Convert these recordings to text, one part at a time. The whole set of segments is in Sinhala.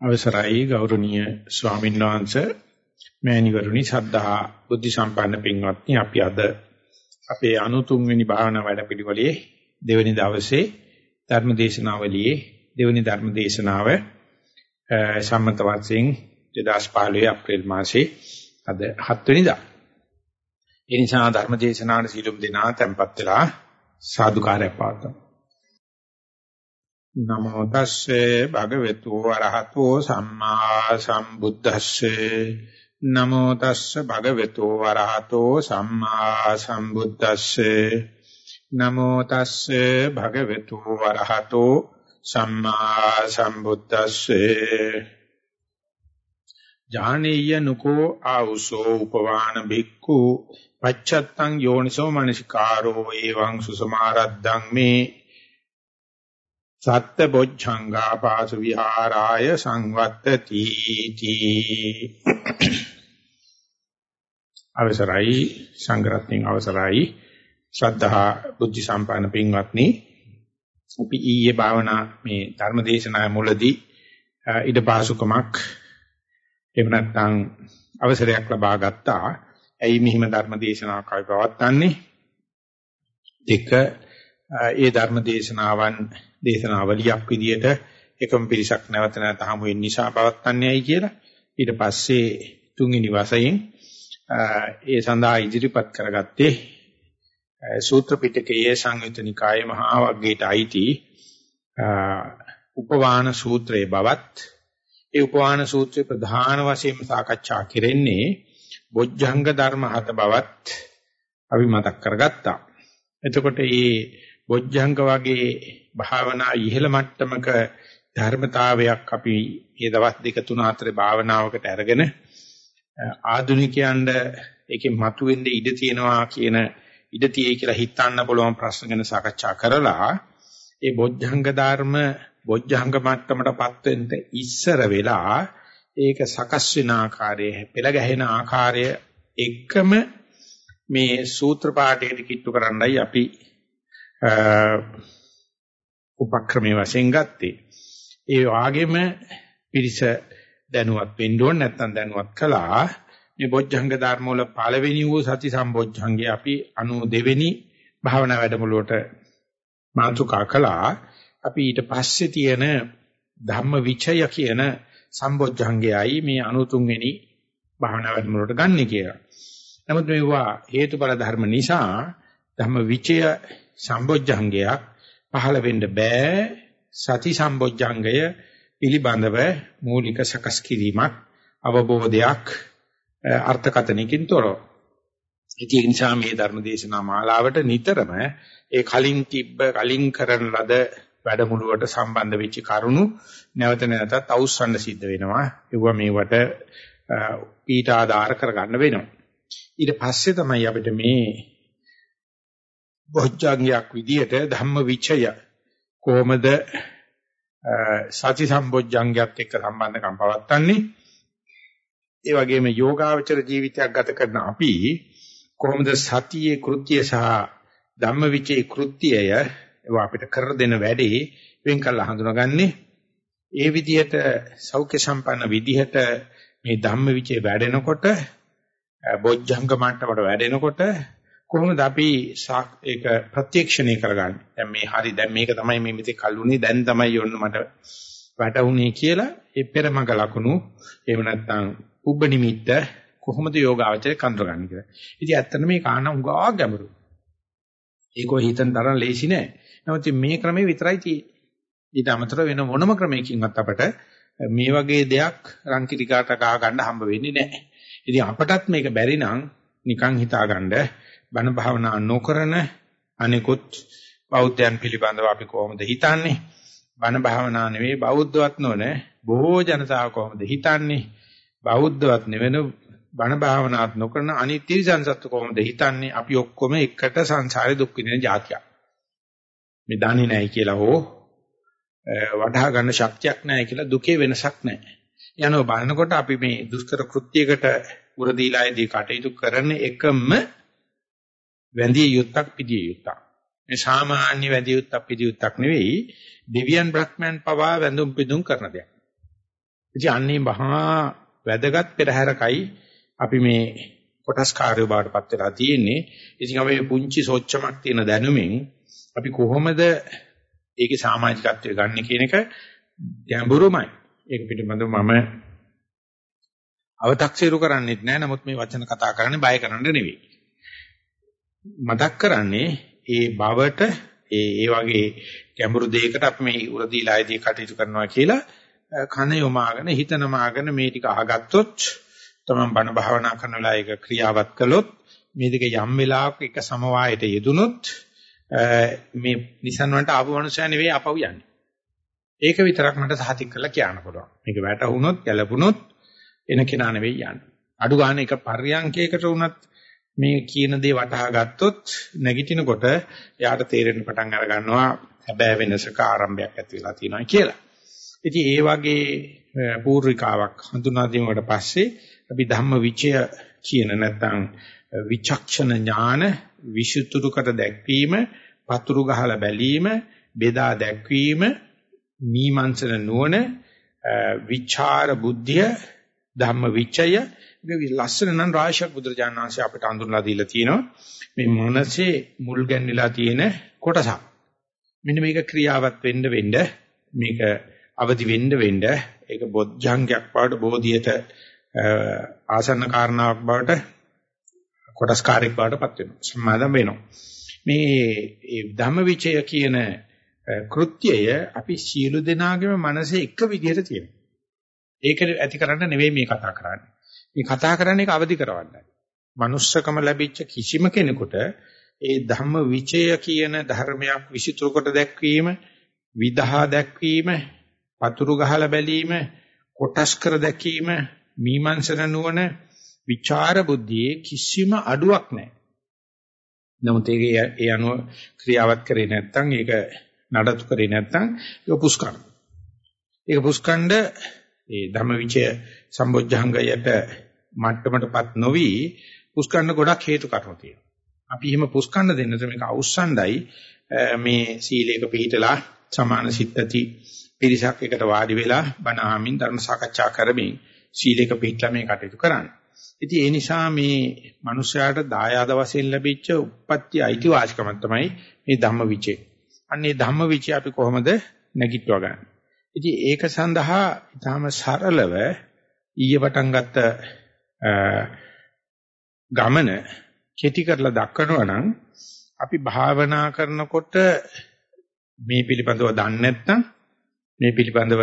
අවසරයි ගෞරවනීය ස්වාමීන් වහන්සේ මෑණිවරුනි සද්ධා බුද්ධ සම්පන්න පින්වත්නි අපි අද අපේ 93 වෙනි භාවනා වැඩපිළිවෙලේ දෙවැනි දවසේ ධර්ම දේශනාවලියේ දෙවැනි ධර්ම දේශනාව සම්මත වර්ෂයෙන් 2015 අප්‍රේල් මාසේ අද 7 වෙනිදා. ඒ නිසා ධර්ම දේශනාවට සීලුම් දෙනා tempත් වෙලා සාදුකාරය පාතමු. නමෝ තස්සේ භගවතු වරහතෝ සම්මා සම්බුද්දස්සේ. නමෝ තස්සේ භගවතු වරහතෝ සම්මා සම්බුද්දස්සේ. නමෝ තස්සේ භගවතු වරහතෝ සම්මා සම්බුද්දස්සේ. ජානීය නුකෝ ආවුසෝ උපවාන බික්ඛු පච්චත්තං යෝනිසෝ මනසිකාරෝ. එවං සුසමාරද්දං මේ සත්ත බොච්ඡංගා පාසු විහාරාය සංවත්තති තී අවසරයි සංග්‍රහයෙන් අවසරයි ශ්‍රද්ධා බුද්ධ සම්පන්න පින්වත්නි අපි ඊයේ භාවනා මේ ධර්මදේශනා මුලදී ඉද පාසුකමක් එහෙම නැත්නම් අවසරයක් ලබා ගත්තා. ඇයි මෙහිම ධර්මදේශනාවක් අපි පවත්වන්නේ? දෙක ඒ ධර්මදේශනාවන් දේශනාවලියක් විදියට එකම පිරිසක් නැවත නැවත හමු වෙන නිසා පවත්න්නේයි කියලා ඊට පස්සේ තුන්වෙනි වශයෙන් ඒ සඳහා ඉදිරිපත් කරගත්තේ සූත්‍ර පිටකයේ සංයුත නිකායේ මහා වග්ගයට අයිති උපවාන සූත්‍රයේ බවත් ඒ උපවාන සූත්‍රයේ ප්‍රධාන වශයෙන් සාකච්ඡා කෙරෙන්නේ බොජ්ජංග ධර්ම හත බවත් අපි මතක් කරගත්තා. එතකොට මේ බොජ්ජංග වගේ භාවනා ඉහළ මට්ටමක ධර්මතාවයක් අපි මේ දවස් දෙක තුන හතරේ භාවනාවකට අරගෙන ආධුනිකයන්ට ඒකේ මතුවෙන්න ඉඩ තියෙනවා කියන ඉඩ තියෙයි කියලා හිතන්න පුළුවන් ප්‍රශ්න ගැන සාකච්ඡා කරලා ඒ බොජ්ජංග ධර්ම බොජ්ජංග මට්ටමටපත් වෙන්න ඉස්සර වෙලා ඒක සකස් වෙන ආකාරය පෙළ ගැහෙන ආකාරය එකම මේ සූත්‍ර පාඨයට කිට්ටු කරන්නයි අපි උපක්‍රමයේ වශයෙන් ගත්තේ. ඒ වාගේම පිරිස දැනුවත් වෙන්න ඕන නැත්නම් දැනුවත් කළා. මේ බොජ්ජංග ධර්ම වල පළවෙනි වූ සති සම්බොජ්ජංගේ අපි 92 වෙනි භාවනා වැඩමුළුවට මාතෘකා කළා. අපි ඊට පස්සේ තියෙන ධම්ම විචය කියන සම්බොජ්ජංගයයි මේ 93 වෙනි භාවනා වැඩමුළුවට ගන්න කියලා. නමුත් මේවා හේතුඵල ධර්ම නිසා ධම්ම විචය සම්බොජ්ජංගයක් පහළ වෙන්න බෑ සති සම්බොජ්ජංගය පිළිබඳව මූලික සකස් කිරීමක් අවබෝධයක් අර්ථකතනකින් තොරව. ඒ නිසා මේ ධර්ම දේශනා මාලාවට නිතරම ඒ කලින් තිබ්බ කලින් කරන ලද වැඩමුළුවට සම්බන්ධ වෙච්ච කරුණු නැවත නැවතත් අවුස්සන්න සිද්ධ වෙනවා. ඒවා මේවට ඊට ආධාර කරගන්න වෙනවා. ඊට පස්සේ තමයි අපිට මේ බොජ්ජංගයක් විදියට ධම්ම විචය කොහොමද සති සම්බොජ්ජංගයත් එක්ක සම්බන්ධකම් පවත්න්නේ ඒ වගේම යෝගාවචර ජීවිතයක් ගත කරන අපි කොහොමද සතියේ කෘත්‍ය සහ ධම්මවිචේ කෘත්‍යය ඒවා අපිට කර දෙන වැඩේ වෙන් කරලා හඳුනාගන්නේ? ඒ විදිහට සෞඛ්‍ය සම්පන්න විදිහට මේ ධම්මවිචේ වැඩෙනකොට බොජ්ජංග මට්ටමට වැඩෙනකොට කොහොමද අපි ඒක ප්‍රත්‍යක්ෂණය කරගන්නේ? දැන් මේ හරි දැන් මේක තමයි මේ මෙතේ කල්ුනේ දැන් තමයි යොන්න මට වැටුනේ කියලා ඒ පෙරමග ලකුණු එහෙම නැත්නම් උබ්බ නිමිත්ත කොහොමද යෝගාවචරය කඳුරගන්නේ කියලා. ඉතින් ඇත්තට මේ කාරණා උගා ගැඹුරු. ඒක ඔය හිතන තරම් ලේසි නෑ. නමුත් මේ ක්‍රමේ විතරයි තියෙන්නේ. ඊට අමතරව වෙන මොනම ක්‍රමයකින්වත් අපට මේ වගේ දෙයක් රංකිරිකාට ගහ ගන්න හම්බ වෙන්නේ නැහැ. ඉතින් අපටත් මේක බැරි නම් නිකන් හිතාගන්න බණ භාවනා නොකරන අනිකුත් බෞද්ධයන් පිළිබඳව අපි කොහොමද හිතන්නේ? බණ භාවනා නෙවෙයි බෞද්ධවත් නොනේ බොහෝ ජනතාව කොහොමද හිතන්නේ? බෞද්ධවත් නෙවෙන බණ භාවනාත් නොකරන අනිත් තිරසංසත්තු කොහොමද හිතන්නේ? අපි ඔක්කොම එකට සංසාරේ දුක් විඳින જાතියක්. මේ දන්නේ නැහැ කියලා හෝ වඩා ගන්න ශක්තියක් නැහැ කියලා දුකේ වෙනසක් නැහැ. යනවා බලනකොට අපි මේ දුෂ්කර කෘත්‍යයකට උර දීලායේදී කටයුතු කරන එකම වැඳිය යුත්තක් පිළිය යුත්තක්. මේ සාමාන්‍ය වැඳිය යුත්තක් පිළිය යුත්තක් නෙවෙයි දෙවියන් බ්‍රහ්මයන් පවා වැඳුම් පිදුම් කරන දෙයක්. ඉතින් අන්නේ මහා වැදගත් පෙරහැරකයි අපි මේ කොටස් කාර්යය බාටපත් වෙලා තියෙන්නේ. ඉතින් අපි පුංචි සෝච්චමක් තියෙන දැනුමින් අපි කොහොමද ඒකේ සමාජිකත්වය ගන්න කියන එක ගැඹුරුමයි. ඒක පිළිබඳව මම අව탁සිරු කරන්නේත් නැහැ. නමුත් මේ වචන කතා කරන්නේ බය කරන්න නෙවෙයි. මතක් කරන්නේ ඒ බවට ඒ ඒ වගේ ගැඹුරු දෙයකට අපි මේ උරදීලායේදී කටයුතු කරනවා කියලා කන යොමාගෙන හිත නමාගෙන මේ ටික අහගත්තොත් තමන් බණ භාවනා කරන වෙලාව ඒක ක්‍රියාවත් කළොත් මේ දෙක යම් වෙලාවක එක සමவாயයට යෙදුනොත් මේ නිසන් වලට ආපු මනුස්සය නෙවෙයි අපව යන්නේ. ඒක විතරක් මට සහතික කරලා කියන්න පුළුවන්. මේක වැටහුනොත්, ගැළපුණොත් එන කෙනා නෙවෙයි යන්නේ. අඩු ගන්න එක පර්යංකයකට වුණත් මේ කියන දේ වටහා ගත්තොත් නැගිටිනකොට එයාට තේරෙන්න පටන් අර ගන්නවා හැබෑ වෙනසක ආරම්භයක් ඇති වෙලා තියෙනවා කියලා. ඉතින් ඒ වගේ පූර්විකාවක් හඳුනා දීමකට පස්සේ අපි ධම්ම විචය කියන නැත්නම් විචක්ෂණ ඥාන විසුතුරුකට දැක්වීම, පතුරු ගහලා බැලීම, බෙදා දැක්වීම, මීමන්සන නුවණ, විචාර බුද්ධිය, ධම්ම විචය මේ ලස්සන නම් රාශියක් බුදුරජාණන් වහන්සේ අපිට අඳුරලා දීලා තියෙනවා. මේ මනසේ මුල් ගැන්විලා තියෙන කොටසක්. මෙන්න මේක ක්‍රියාවත් වෙන්න වෙන්න මේක අවදි වෙන්න වෙන්න ඒක බොද්ධංගයක් බවට බෝධියට ආසන්න කාරණාවක් බවට කොටස්කාරයක් බවට පත් වෙනවා. සම්මාදම් වෙනවා. මේ ධම්මවිචය කියන කෘත්‍යය අපි සියලු දෙනාගේම මනසේ එක විදිහට තියෙනවා. ඒක ඇති කරන්න නෙවෙයි මේ කතා කරන්නේ. මේ කතා කරන්නේ ඒක අවදි කරවන්නයි. manussකම ලැබිච්ච කිසිම කෙනෙකුට ඒ ධම්ම විචය කියන ධර්මයක් විසිතුරු කොට දැක්වීම, විදහා දැක්වීම, පතුරු ගහලා බැලීම, කොටස් කර දැකීම, මීමන්සන නුවණ, විචාර බුද්ධියේ කිසිම අඩුවක් නැහැ. නමුත් ඒක ඒ අනුව ක්‍රියාවත් කරේ නැත්නම් ඒක නඩත්තු කරේ නැත්නම් ඒක පුස්කරන. ඒක පුස්කණ්ඩ ඒ ධම්මවිචය සම්බොජ්ජංගයට මට්ටමටපත් නොවි පුස්කන්න ගොඩක් හේතු කාරණා තියෙනවා. අපි එහෙම පුස්කන්න දෙන්නට මේක අවුස්සණ්ඩයි මේ සීලයක පිළිතලා සමාන සිත්ති පිරිසක් එකට වාඩි වෙලා බණ ආමින් ධර්ම සාකච්ඡා කරමින් සීලයක පිළිතලා මේ කටයුතු කරන්නේ. ඉතින් ඒ නිසා මේ මිනිස්යාට දායාද වශයෙන් ලැබිච්ච උප්පත්ති අයිතිවාසිකම තමයි මේ ධම්මවිචේ. අන්නේ ධම්මවිචේ අපි කොහොමද නැගිටවා ගන්නේ? ඉතින් ඒක සඳහා ඊටාම සරලව ඊයේ පටන් ගත්ත ගමන කෙටි කරලා දක්වනවා නම් අපි භාවනා කරනකොට මේ පිළිබඳව දන්නේ නැත්නම් මේ පිළිබඳව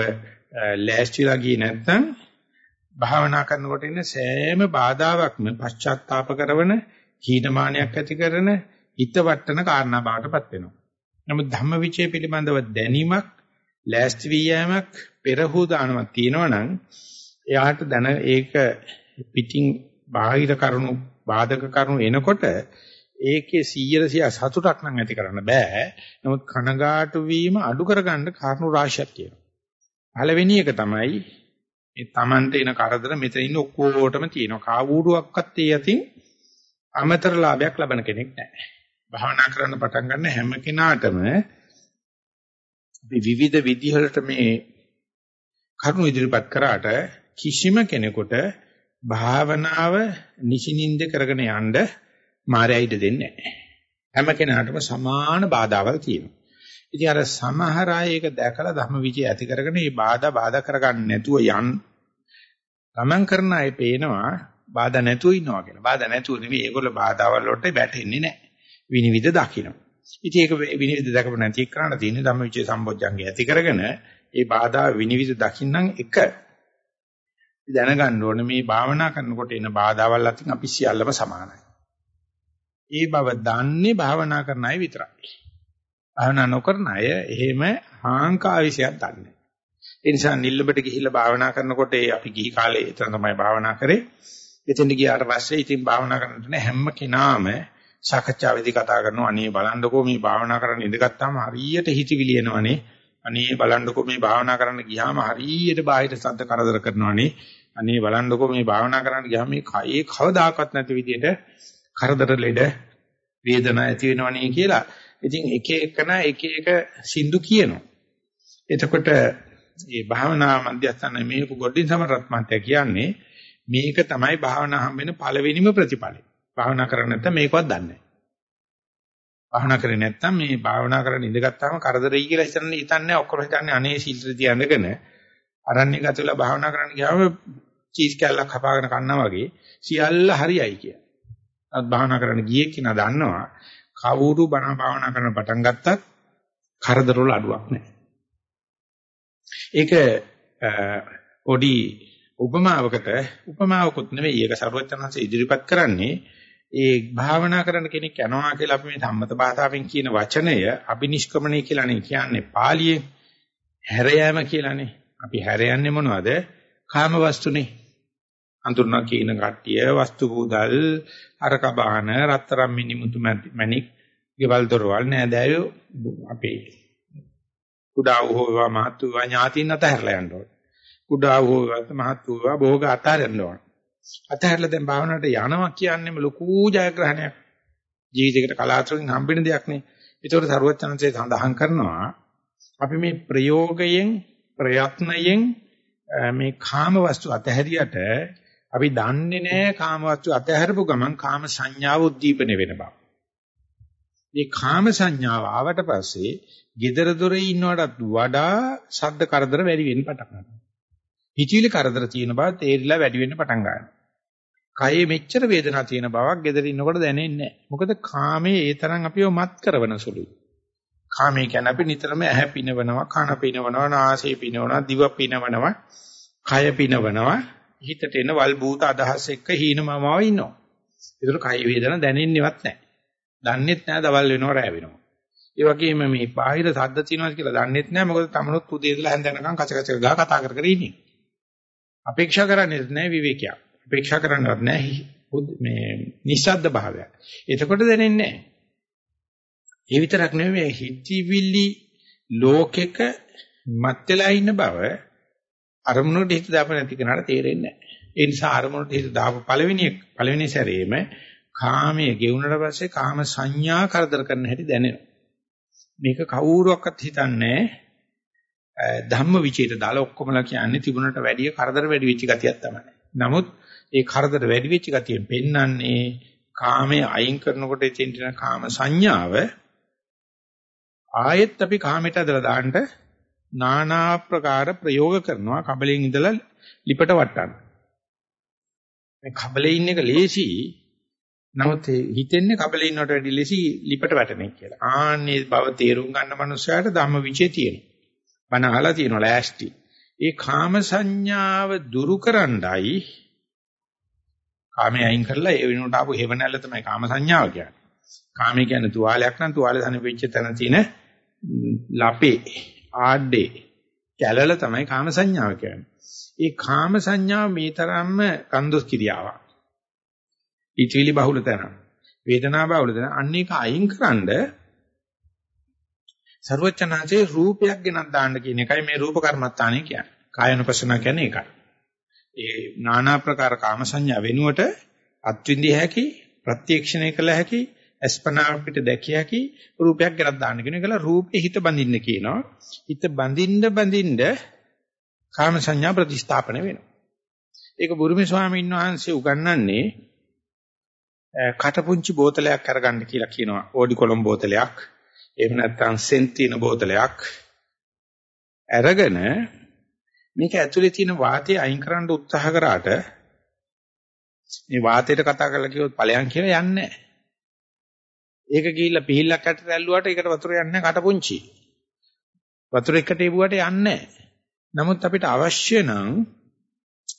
ලෑස්තිලා ගියේ නැත්නම් භාවනා කරනකොට ඉන්න සෑම බාධාවක්ම පශ්චාත්තාප කරන හීනමානයක් ඇති කරන හිත වටන කාරණා බවටපත් වෙනවා. නමුත් ධම්මවිචය පිළිබඳව දැනීමක් ලෑස්ති වී යෑමක් පෙරහුදානමක් තියෙනවා නම් එයාට දැන ඒක පිටින් බාහිර කරුණු බාධක කරුණු එනකොට ඒකේ 100 සතුටක් නම් ඇති කරන්න බෑ. නමුත් කනගාටු වීම අඩු කරගන්න කාරණු රාශියක් තියෙනවා. පළවෙනි එක තමයි මේ Tamante එන කරදර මෙතන ඉන්න ඔක්කොටම තියෙනවා. කාවුඩුවක්වත් ඒ යතින් අමතර ලාභයක් ලබන කෙනෙක් නැහැ. භාවනා කරන්න පටන් ගන්න හැම කෙනාටම අපි විවිධ විදිහකට මේ කරුණු ඉදිරිපත් කරාට කිසිම කෙනෙකුට භාවනාව නිසිනින්ද කරගෙන යන්න මායයිද දෙන්නේ නැහැ. හැම කෙනාටම සමාන බාධාවල් තියෙනවා. ඉතින් අර සමහර අය ඒක දැකලා ධම්මවිචය ඇති කරගෙන මේ බාධා බාධා කරගන්න නැතුව යන් ගමන් කරන අය පේනවා බාධා නැතුව ඉන්නවා කියලා. බාධා නැතුව නෙවෙයි ඒගොල්ලෝ බාධාවල් වලට වැටෙන්නේ නැහැ. විනිවිද දකින්න. ඉතින් ඒක විනිවිද දැකපො නැති එක්කනට තියෙන ධම්මවිචය සම්බොජ්ජංගය ඇති කරගෙන ඒ බාධා විනිවිද දකින්නම් එක දැනගන්න ඕනේ මේ භාවනා කරනකොට එන බාධාවල් අතින් අපි සියල්ලම සමානයි. ඒ බව දන්නේ භාවනා කරන අය විතරයි. භාවනා නොකරන අය එහෙම හාංකාවිෂයක් දන්නේ. ඒ නිසා නිල්ලඹට ගිහිල්ලා භාවනා කරනකොට අපි ගිහි කාලේ එතන තමයි භාවනා කරේ. එතෙන් ගියාට පස්සේ ඉතින් භාවනා කරනකොට හැම කෙනාම සාකච්ඡාවේදී කතා කරනවා අනේ බලන්නකෝ මේ භාවනා කරන්න ඉඳගත්තාම හරියට හිතවිලි එනවනේ. අනේ බලන්නකෝ මේ භාවනා කරන්න ගියාම හරියට බාහිර සද්ද කරදර කරනවනේ. අනේ බලන්නකෝ මේ භාවනා කරන්න ගියාම මේ කයේ කවදාකවත් නැති විදිහට කරදර ලෙඩ වේදනා ඇති වෙනවනේ කියලා. ඉතින් එක එකන එක එක සින්දු කියනවා. එතකොට මේ භාවනා මධ්‍යස්ථාන මේක ගොඩින් සමරත් මාත්‍ය කියන්නේ මේක තමයි භාවනා හම්බෙන පළවෙනිම ප්‍රතිඵලය. භාවනා කරන්නේ නැත්නම් මේකවත් දන්නේ නැහැ. භාවනා කරේ නැත්නම් මේ භාවනා කරන්න ඉඳගත්තාම කරදරයි කියලා හිතන්නේ හිතන්නේ ඔක්කොම හිතන්නේ අනේ සිල් රිදී අඳගෙන අරන්නේ ගතලා භාවනා කරන්න ගියාම චීස් කැල්ලක් කපාගෙන කන්නා වගේ සියල්ල හරියයි කියලා. අත් භාවනා කරන්න ගියේ කිනා දන්නවා කවුරු බණ භාවනා කරන පටන් ගත්තත් කරදර වල අඩුවක් නැහැ. ඒක පොඩි උපමාවකට උපමාවකුත් නෙවෙයි ඒක සර්වඥාන්සේ ඉදිරිපත් කරන්නේ ඒ භාවනා කරන කෙනෙක් යනවා කියලා අපි මේ සම්මත භාෂාවෙන් කියන වචනය අබිනිෂ්ක්‍මණය කියලානේ කියන්නේ පාලියේ හැර යාම කියලානේ. අපි හැර යන්නේ මොනවද? කාම වස්තුනේ. අඳුරන කියන කට්ටිය වස්තු පූදල් අරක බාහන රත්තරම් මිනිමුතු මැණික් ගෙවල් දොරවල් නෑදෑයෝ අපේ කුඩා වූ වේවා මහත් වූ ඥාතින් අතහැරලා යන්න ඕනේ. කුඩා වූ වේවා මහත් වූ වේවා භෝග අතහැරන්න ඕනේ. අතහැරලා දැන් භාවනාවට යනවා කියන්නේම ලොකු ජයග්‍රහණයක්. ජීවිතයකට කලාතුරකින් හම්බෙන දෙයක් නේ. ඒතකොට සරුවචනන්සේ සඳහන් කරනවා අපි මේ ප්‍රයෝගයෙන් ප්‍රයත්නයෙන් මේ කාම වස්තු අතහැරියට අපි දන්නේ නැහැ කාම වස්තු අතහැරපු ගමන් කාම සංඥාව උද්දීපන වෙන බව. මේ කාම සංඥාව ආවට පස්සේ gedara dore ඉන්නවටත් වඩා ශබ්ද කරදර වැඩි වෙන්න පටන් ගන්නවා. හිචිලි කරදර තියෙන බව තේරිලා වැඩි වෙන්න පටන් ගන්නවා. කයේ මෙච්චර වේදනාවක් තියෙන බවක් gedara ඉන්නකොට දැනෙන්නේ නැහැ. මොකද කාමයේ ඒ තරම් අපිව මත් කරවන සුළුයි. කාමයේ කියන්නේ අපි නිතරම ඇහැ පිනවනවා, කන පිනවනවා, නාසය පිනවනවා, දිව පිනවනවා, කය පිනවනවා. හිතට එන වල් භූත අදහස් එක්ක හීනමමාව ඉන්නවා. ඒතර කය වේදන දැනෙන්නේවත් නැහැ. දන්නේත් නැහැ දවල් වෙනව රැ වෙනව. ඒ වගේම මේ බාහිර සද්ද තියෙනවා කියලා දන්නේත් නැහැ මොකද තමනුත් උදේ ඉඳලා හැන්දනකම් කච කච ගා කතා කර කර ඉන්නේ. අපේක්ෂා කරන්නේ නැහැ විවේකයක්. අපේක්ෂා කරන්නවත් නැහැ මේ නිස්සද්ද භාවයක්. එතකොට දැනෙන්නේ නැහැ. ඒ විතරක් නෙවෙයි හිතවිලි ලෝකෙක මත් වෙලා ඉන්න බව අරමුණට හිත දාප නැති කෙනාට තේරෙන්නේ නැහැ. ඒ නිසා අරමුණට හිත දාපු පළවෙනි පළවෙනි සැරේම කාමයේ ගෙවුනට පස්සේ කාම සංඥා කරදර කරන හැටි දැනෙනවා. මේක කවුරුවක්වත් හිතන්නේ ධම්ම විචේත දාලා ඔක්කොමලා කියන්නේ තිබුණට වැඩිය කරදර වැඩි වෙච්ච ගතියක් තමයි. නමුත් ඒ කරදර වැඩි වෙච්ච ගතියෙන් පෙන්වන්නේ කාමයේ අයින් කරනකොට එතෙන්ට කාම සංඥාව ආයෙත් අපි කාමයට ඇදලා දාන්න নানা ආකාර ප්‍රයෝග කරනවා කබලෙන් ඉඳලා ලිපට වටන්න. මේ කබලේ ඉන්න එක ලේසි. නමුත් හිතෙන්නේ කබලේ ඉන්නවට වැඩිය ලේසි ලිපට වැටෙන එක කියලා. ආන්නේ බව තේරුම් ගන්න මනුස්සයාට ධම්ම විචේ තියෙනවා. බණ අහලා තියෙනවා ලෑස්ති. ඒ කාම සංඥාව දුරු කරන්නයි කාමයේ අයින් කරලා ඒ වෙනුවට ආපු හේවණල්ල තමයි කාම සංඥාව කියන්නේ. කාමයේ කියන්නේ තුවාලයක් නම් තුවාලේ තන වෙච්ච තැන තියෙන ලපේ ආඩේ කැලල තමයි කාම සංඥාව කියන්නේ. ඒ කාම සංඥාව මේ තරම්ම කන්දොස් කිරියාවක්. ඊචිලි බහුල තැන. වේදනා බහුල තැන. අන්න ඒක අයින්කරනද ਸਰවචනාංශේ රූපයක් ගෙනත් දාන්න කියන එකයි මේ රූප කර්මත්තානේ කියන්නේ. කායනුපසන කියන්නේ ඒකයි. ඒ নানা ප්‍රකාර කාම සංඥා වෙනුවට අත්විඳිය හැකි ප්‍රත්‍යක්ෂණය කළ හැකි අස්පනා අපිට දැකිය හැකි රූපයක් ගැනත් දාන්න කියන එකල රූපේ හිත බඳින්න කියනවා. හිත බඳින්න බඳින්න කාම සංඥා ප්‍රතිස්ථාපන වෙනවා. ඒක බුරුමේ ස්වාමීන් වහන්සේ උගන්වන්නේ කටපුංචි බෝතලයක් අරගන්න කියලා කියනවා. ඕඩි කොලම් බෝතලයක්. එහෙම නැත්නම් සෙන්ටින බෝතලයක් අරගෙන මේක ඇතුලේ තියෙන වාතය අයින් කරන්න උත්සාහ කරාට මේ වාතයට කතා කරලා කිව්වොත් ඵලයන් කියලා යන්නේ නැහැ. ඒක ගිහිල්ලා පිහිල්ලක් ඇටට ඇල්ලුවාට ඒකට වතුර යන්නේ කටපුංචි. වතුර එකට එවුවට යන්නේ නමුත් අපිට අවශ්‍ය නම්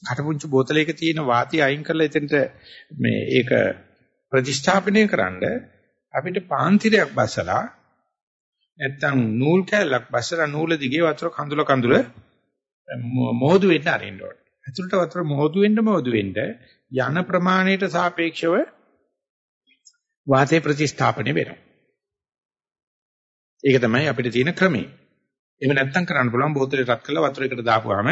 කටපුංචි බෝතලයක තියෙන වාතය අයින් කරලා එතනට මේ ඒක ප්‍රතිස්ථාපනය කරන්න අපිට පාන්තිරයක් බසලා නැත්තම් නූල් කැලක් බසලා නූල දිගේ වතුර කඳුල කඳුල මොහොදු වෙන්න අරින්න ඕනේ. ඇතුළට වතුර මොහොදු වෙන්න මොහොදු වෙන්න යන ප්‍රමාණයට සාපේක්ෂව වාතේ ප්‍රතිස්ථාපනය වෙනවා. ඒක තමයි අපිට තියෙන ක්‍රමය. එහෙම නැත්තම් කරන්න පුළුවන් බෝතලේ රත් කරලා වතුරයකට දාපුවාම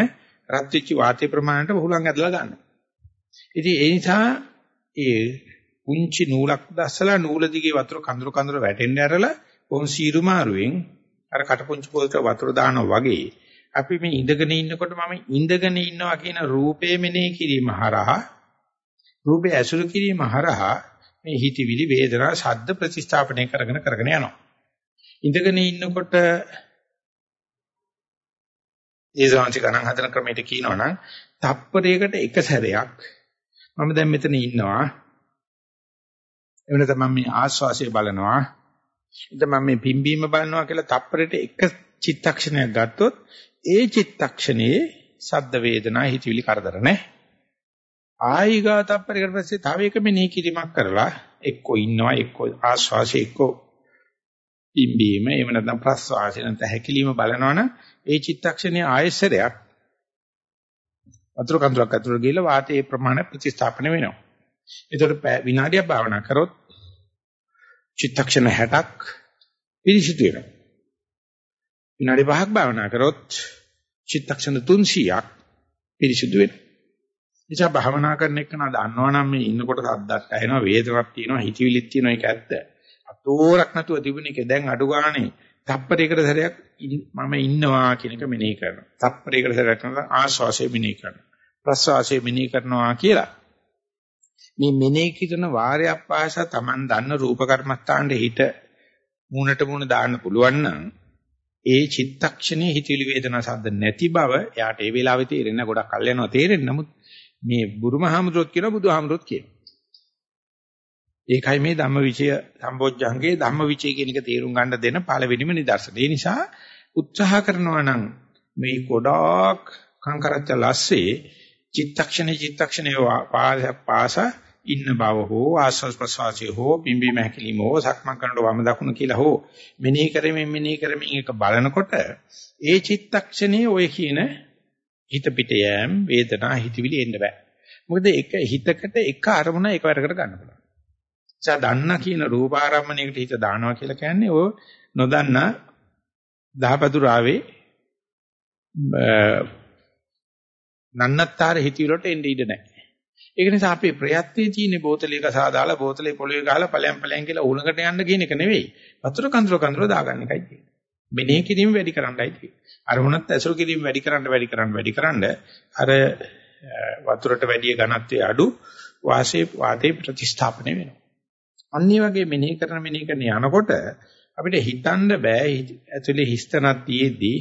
රත් වෙච්ච වාතයේ ප්‍රමාණයට බහුලං ඇදලා ගන්නවා. ඉතින් ඒ නිසා ඒ කුංචි නූලක් දැස්සලා නූල දිගේ වතුර කඳුරු කඳුරු වැටෙන්න ඇරලා කොහොම සීරු මාරුවෙන් අර කටපුංචි පොලට වතුර දානවා වගේ අපි මේ ඉඳගෙන ඉන්නකොට මම ඉඳගෙන ඉන්නවා කියන රූපේ මෙනෙහි කිරීම හරහා රූපේ ඇසුරු කිරීම හරහා මේ හිතවිලි වේදනා ශබ්ද ප්‍රතිස්ථාපනය කරගෙන කරගෙන යනවා. ඉඳගෙන ඉන්නකොට ඒ සාංශ ගණන් හදන ක්‍රමයට කියනවනම් තප්පරයකට එක සැරයක් මම දැන් මෙතන ඉන්නවා. එවන තමයි මේ ආස්වාසිය බලනවා. ඉතින් මම මේ පිම්බීම බලනවා කියලා තප්පරයට එක චිත්තක්ෂණයක් ගත්තොත් ඒ චිත්තක්ෂණයේ සද්ද වේදනා හිතවිලි කරදර නැහැ. ආයිගා තප්පරයකට පස්සේ තව එක මෙනෙහි කිරීමක් කරලා එක්ක ඉන්නවා එක්ක ආශ්වාසය එක්ක පිම්බීම එහෙම නැත්නම් ප්‍රශ්වාසය නැත්නම් හැකිලිම බලනවනම් ඒ චිත්තක්ෂණයේ ආයසරයක් වතුර කඳුලක් අතුර ගිහලා වාතයේ ප්‍රමාණය ප්‍රතිස්ථාපන වෙනවා. ඒතකොට විනාඩියක් භාවනා කරොත් චිත්තක්ෂණ 60ක් පිරිසිදු වෙනවා. විනාඩි 5ක් භාවනා කරොත් චිත්තක්ෂණ 300ක් පිරිසිදු වෙනවා. නිසා භාවනා කරන එක නා දන්නවනම් මේ ඉන්නකොට සද්දක් ඇහෙනවා වේදනාවක් තියෙනවා හිතවිලිත් තියෙනවා ඒක ඇත්ත. අතෝරක් නැතුව තිබුණ එක දැන් අඩු ගානේ තප්පරයකට සැරයක් මම ඉන්නවා කියන එක මෙනෙහි කරනවා. තප්පරයකට සැරයක් කරනවා ආශ්වාසය මෙනෙහි කරනවා. ප්‍රශ්වාසය මෙනෙහි කරනවා කියලා. මේ මෙනෙහි කරන වාරයක් පාසා Taman දන්න රූප කර්මස්ථානයේ හිත මූණට මූණ දාන්න පුළුවන් නම් ඒ චිත්තක්ෂණයේ හිතවිලි වේදනා සද්ද නැති බව එයාට ඒ වෙලාවේ තේරෙන්න ගොඩක් කල් යනවා තේරෙන්නේ නමුත් මේ බුරුමහාමුදුරුවෝ කියන බුදුහාමුදුරුවෝ කියන ඒකයි මේ ධම්මවිචය සම්බොජ්ජංගේ ධම්මවිචය කියන එක තේරුම් ගන්න දෙන පළවෙනිම නිදර්ශනය. ඒ නිසා උත්සාහ කරනවා නම් මේ ගොඩාක් කංකරච්ච ලස්සේ චිත්තක්ෂණේ චිත්තක්ෂණේ පාස ඉන්න බව හෝ ආස්වාස් ප්‍රසවාසී හෝ බිම්බි මහකිලිම හෝ සක්මන් කරනකොට වම දකුණ කියලා හෝ මෙනෙහි කරමින් මෙනෙහි කරමින් එක බලනකොට ඒ චිත්තක්ෂණේ ඔය කියන හිත පිට යෑම වේදනා හිතවිලි එන්න බෑ. මොකද එක හිතකට එක අරමුණ එකවරකට ගන්න පුළුවන්. එසා දන්න කියන රූපාරම්මණයකට හිත දානවා කියලා කියන්නේ ඔය නොදන්න දහපතුරාවේ නන්නත්තර හිතවිලි වලට එන්න ඉඩ නැහැ. ඒක නිසා අපේ ප්‍රයත්නයේ තියෙන බෝතලයක සාදාලා බෝතලේ පොළවේ ගහලා පලයන් පලයන් කියලා උලකට යන්න කියන එක නෙවෙයි. වතුර කඳුර කඳුර දාගන්න එකයි තියෙන්නේ. මෙනේ කිරීම වැඩි කරන්නයි තියෙන්නේ. අරමුණත් ඇසුරු කිරීම වැඩි කරන්න වැඩි කරන්න වැඩි කරන්න අර වතුරට වැඩි ඝනත්වයේ අඩු වාසේ වාතේ ප්‍රතිස්ථාපනය වෙනවා. අනිත් වගේ මෙනෙහි කරන මෙනෙහි කරන යනකොට අපිට හිතන්න බෑ ඇතුලේ හිස්තනක් තියේදී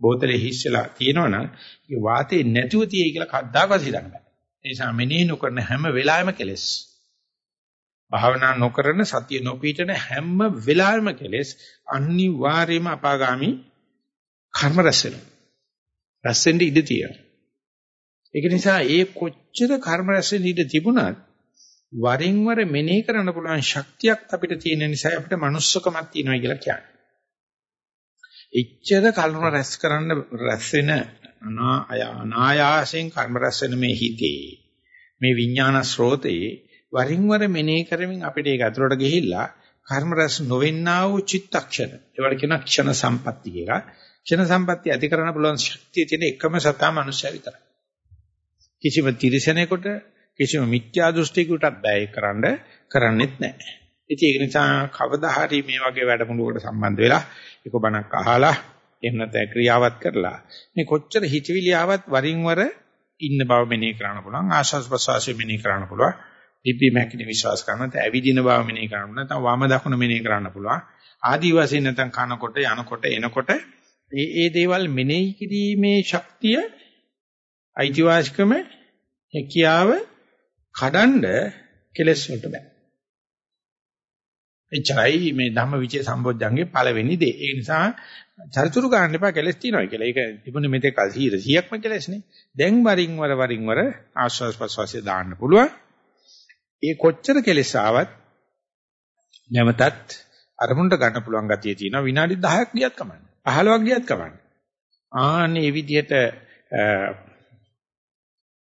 බෝතලේ හිස්සලා තියෙනවනම් ඒ වාතේ නැතුව තියෙයි කියලා කද්දාකවත් හිතන්න බෑ. ඒ නිසා මෙනෙහි නොකරන හැම වෙලාවෙම කෙලෙස්. භාවනා නොකරන සතිය නොපීඨන හැම වෙලාවෙම කෙලෙස් අනිවාර්යයෙන්ම අපාගාමි කර්ම රැස් වෙනවා. රැස් වෙන්න ඉඩ තියෙනවා. ඒක නිසා ඒ කොච්චර කර්ම රැස් වෙන්න ඉඩ තිබුණත් වරින් වර මෙනෙහි කරන්න පුළුවන් ශක්තියක් අපිට තියෙන නිසා අපිට manussකමක් තියෙනවා කියලා කියන්නේ. එච්චර කර්ම රැස් කරන්න රැස් වෙන අනායාසයෙන් කර්ම රැස් වෙන මේ හිතේ මේ විඥාන ස්රෝතේ වරින් වර මෙනෙහි කරමින් අපිට ඒක ඇතුළට ගිහිල්ලා කර්ම රැස් නොවෙන්නා වූ චිත්තක්ෂණ. ඒවට කියන ක්ෂණ සම්පatti කියලා. ක්ෂණ සම්පatti ඇති කරන්න පුළුවන් ශක්තිය තියෙන එකම සතා මනුෂ්‍යය විතරයි. කිසිම තිරසනෙකුට කිසිම මිත්‍යා දෘෂ්ටියකටත් බෑ ඒ කරන්න කරන්නෙත් නැහැ ඉතින් ඒක නිසා කවදා හරි මේ වගේ වැඩමුළුවකට සම්බන්ධ වෙලා ඒක බණක් අහලා එහෙම නැත්නම් ක්‍රියාවත් කරලා. මේ කොච්චර හිතවිලි ආවත් වරින් වර ඉන්න බව මෙනෙහි කරන්න පුළුවන් ආශාස් ප්‍රසවාසය මෙනෙහි කරන්න පුළුවන් පිපි මැකින විශ්වාස කරන නැත්නම් ඇවිදින බව මෙනෙහි කරන්න නැත්නම් වම දකුණ මෙනෙහි කරන්න පුළුවන්. ආදි වශයෙන් නැත්නම් කනකොට යනකොට එනකොට මේ ඒ දේවල් මෙනෙහි කිරීමේ ශක්තිය අයිතිවාසිකම හැකියාව කඩන්ඩ කෙලස් වලට බෑ. එච්චරයි මේ ධම්මවිචේ සම්බොජ්ජංගේ පළවෙනි දේ. ඒ නිසා චරිචුරු ගන්න එපා කෙලස් තියනවා කියලා. ඒක තිබුණේ මෙතෙක් 100%ක්ම කෙලස්නේ. දැන් වරින් වර වරින් වර ආශ්වාස ප්‍රශ්වාසය දාන්න පුළුවන්. ඒ කොච්චර කෙලස් ආවත් නැවතත් අරමුණට ගන්න පුළුවන් ගතිය තියෙනවා. විනාඩි 10ක් ගියත් කමන්නේ. 15ක් ගියත් කමන්නේ. ආන්නේ මේ විදිහට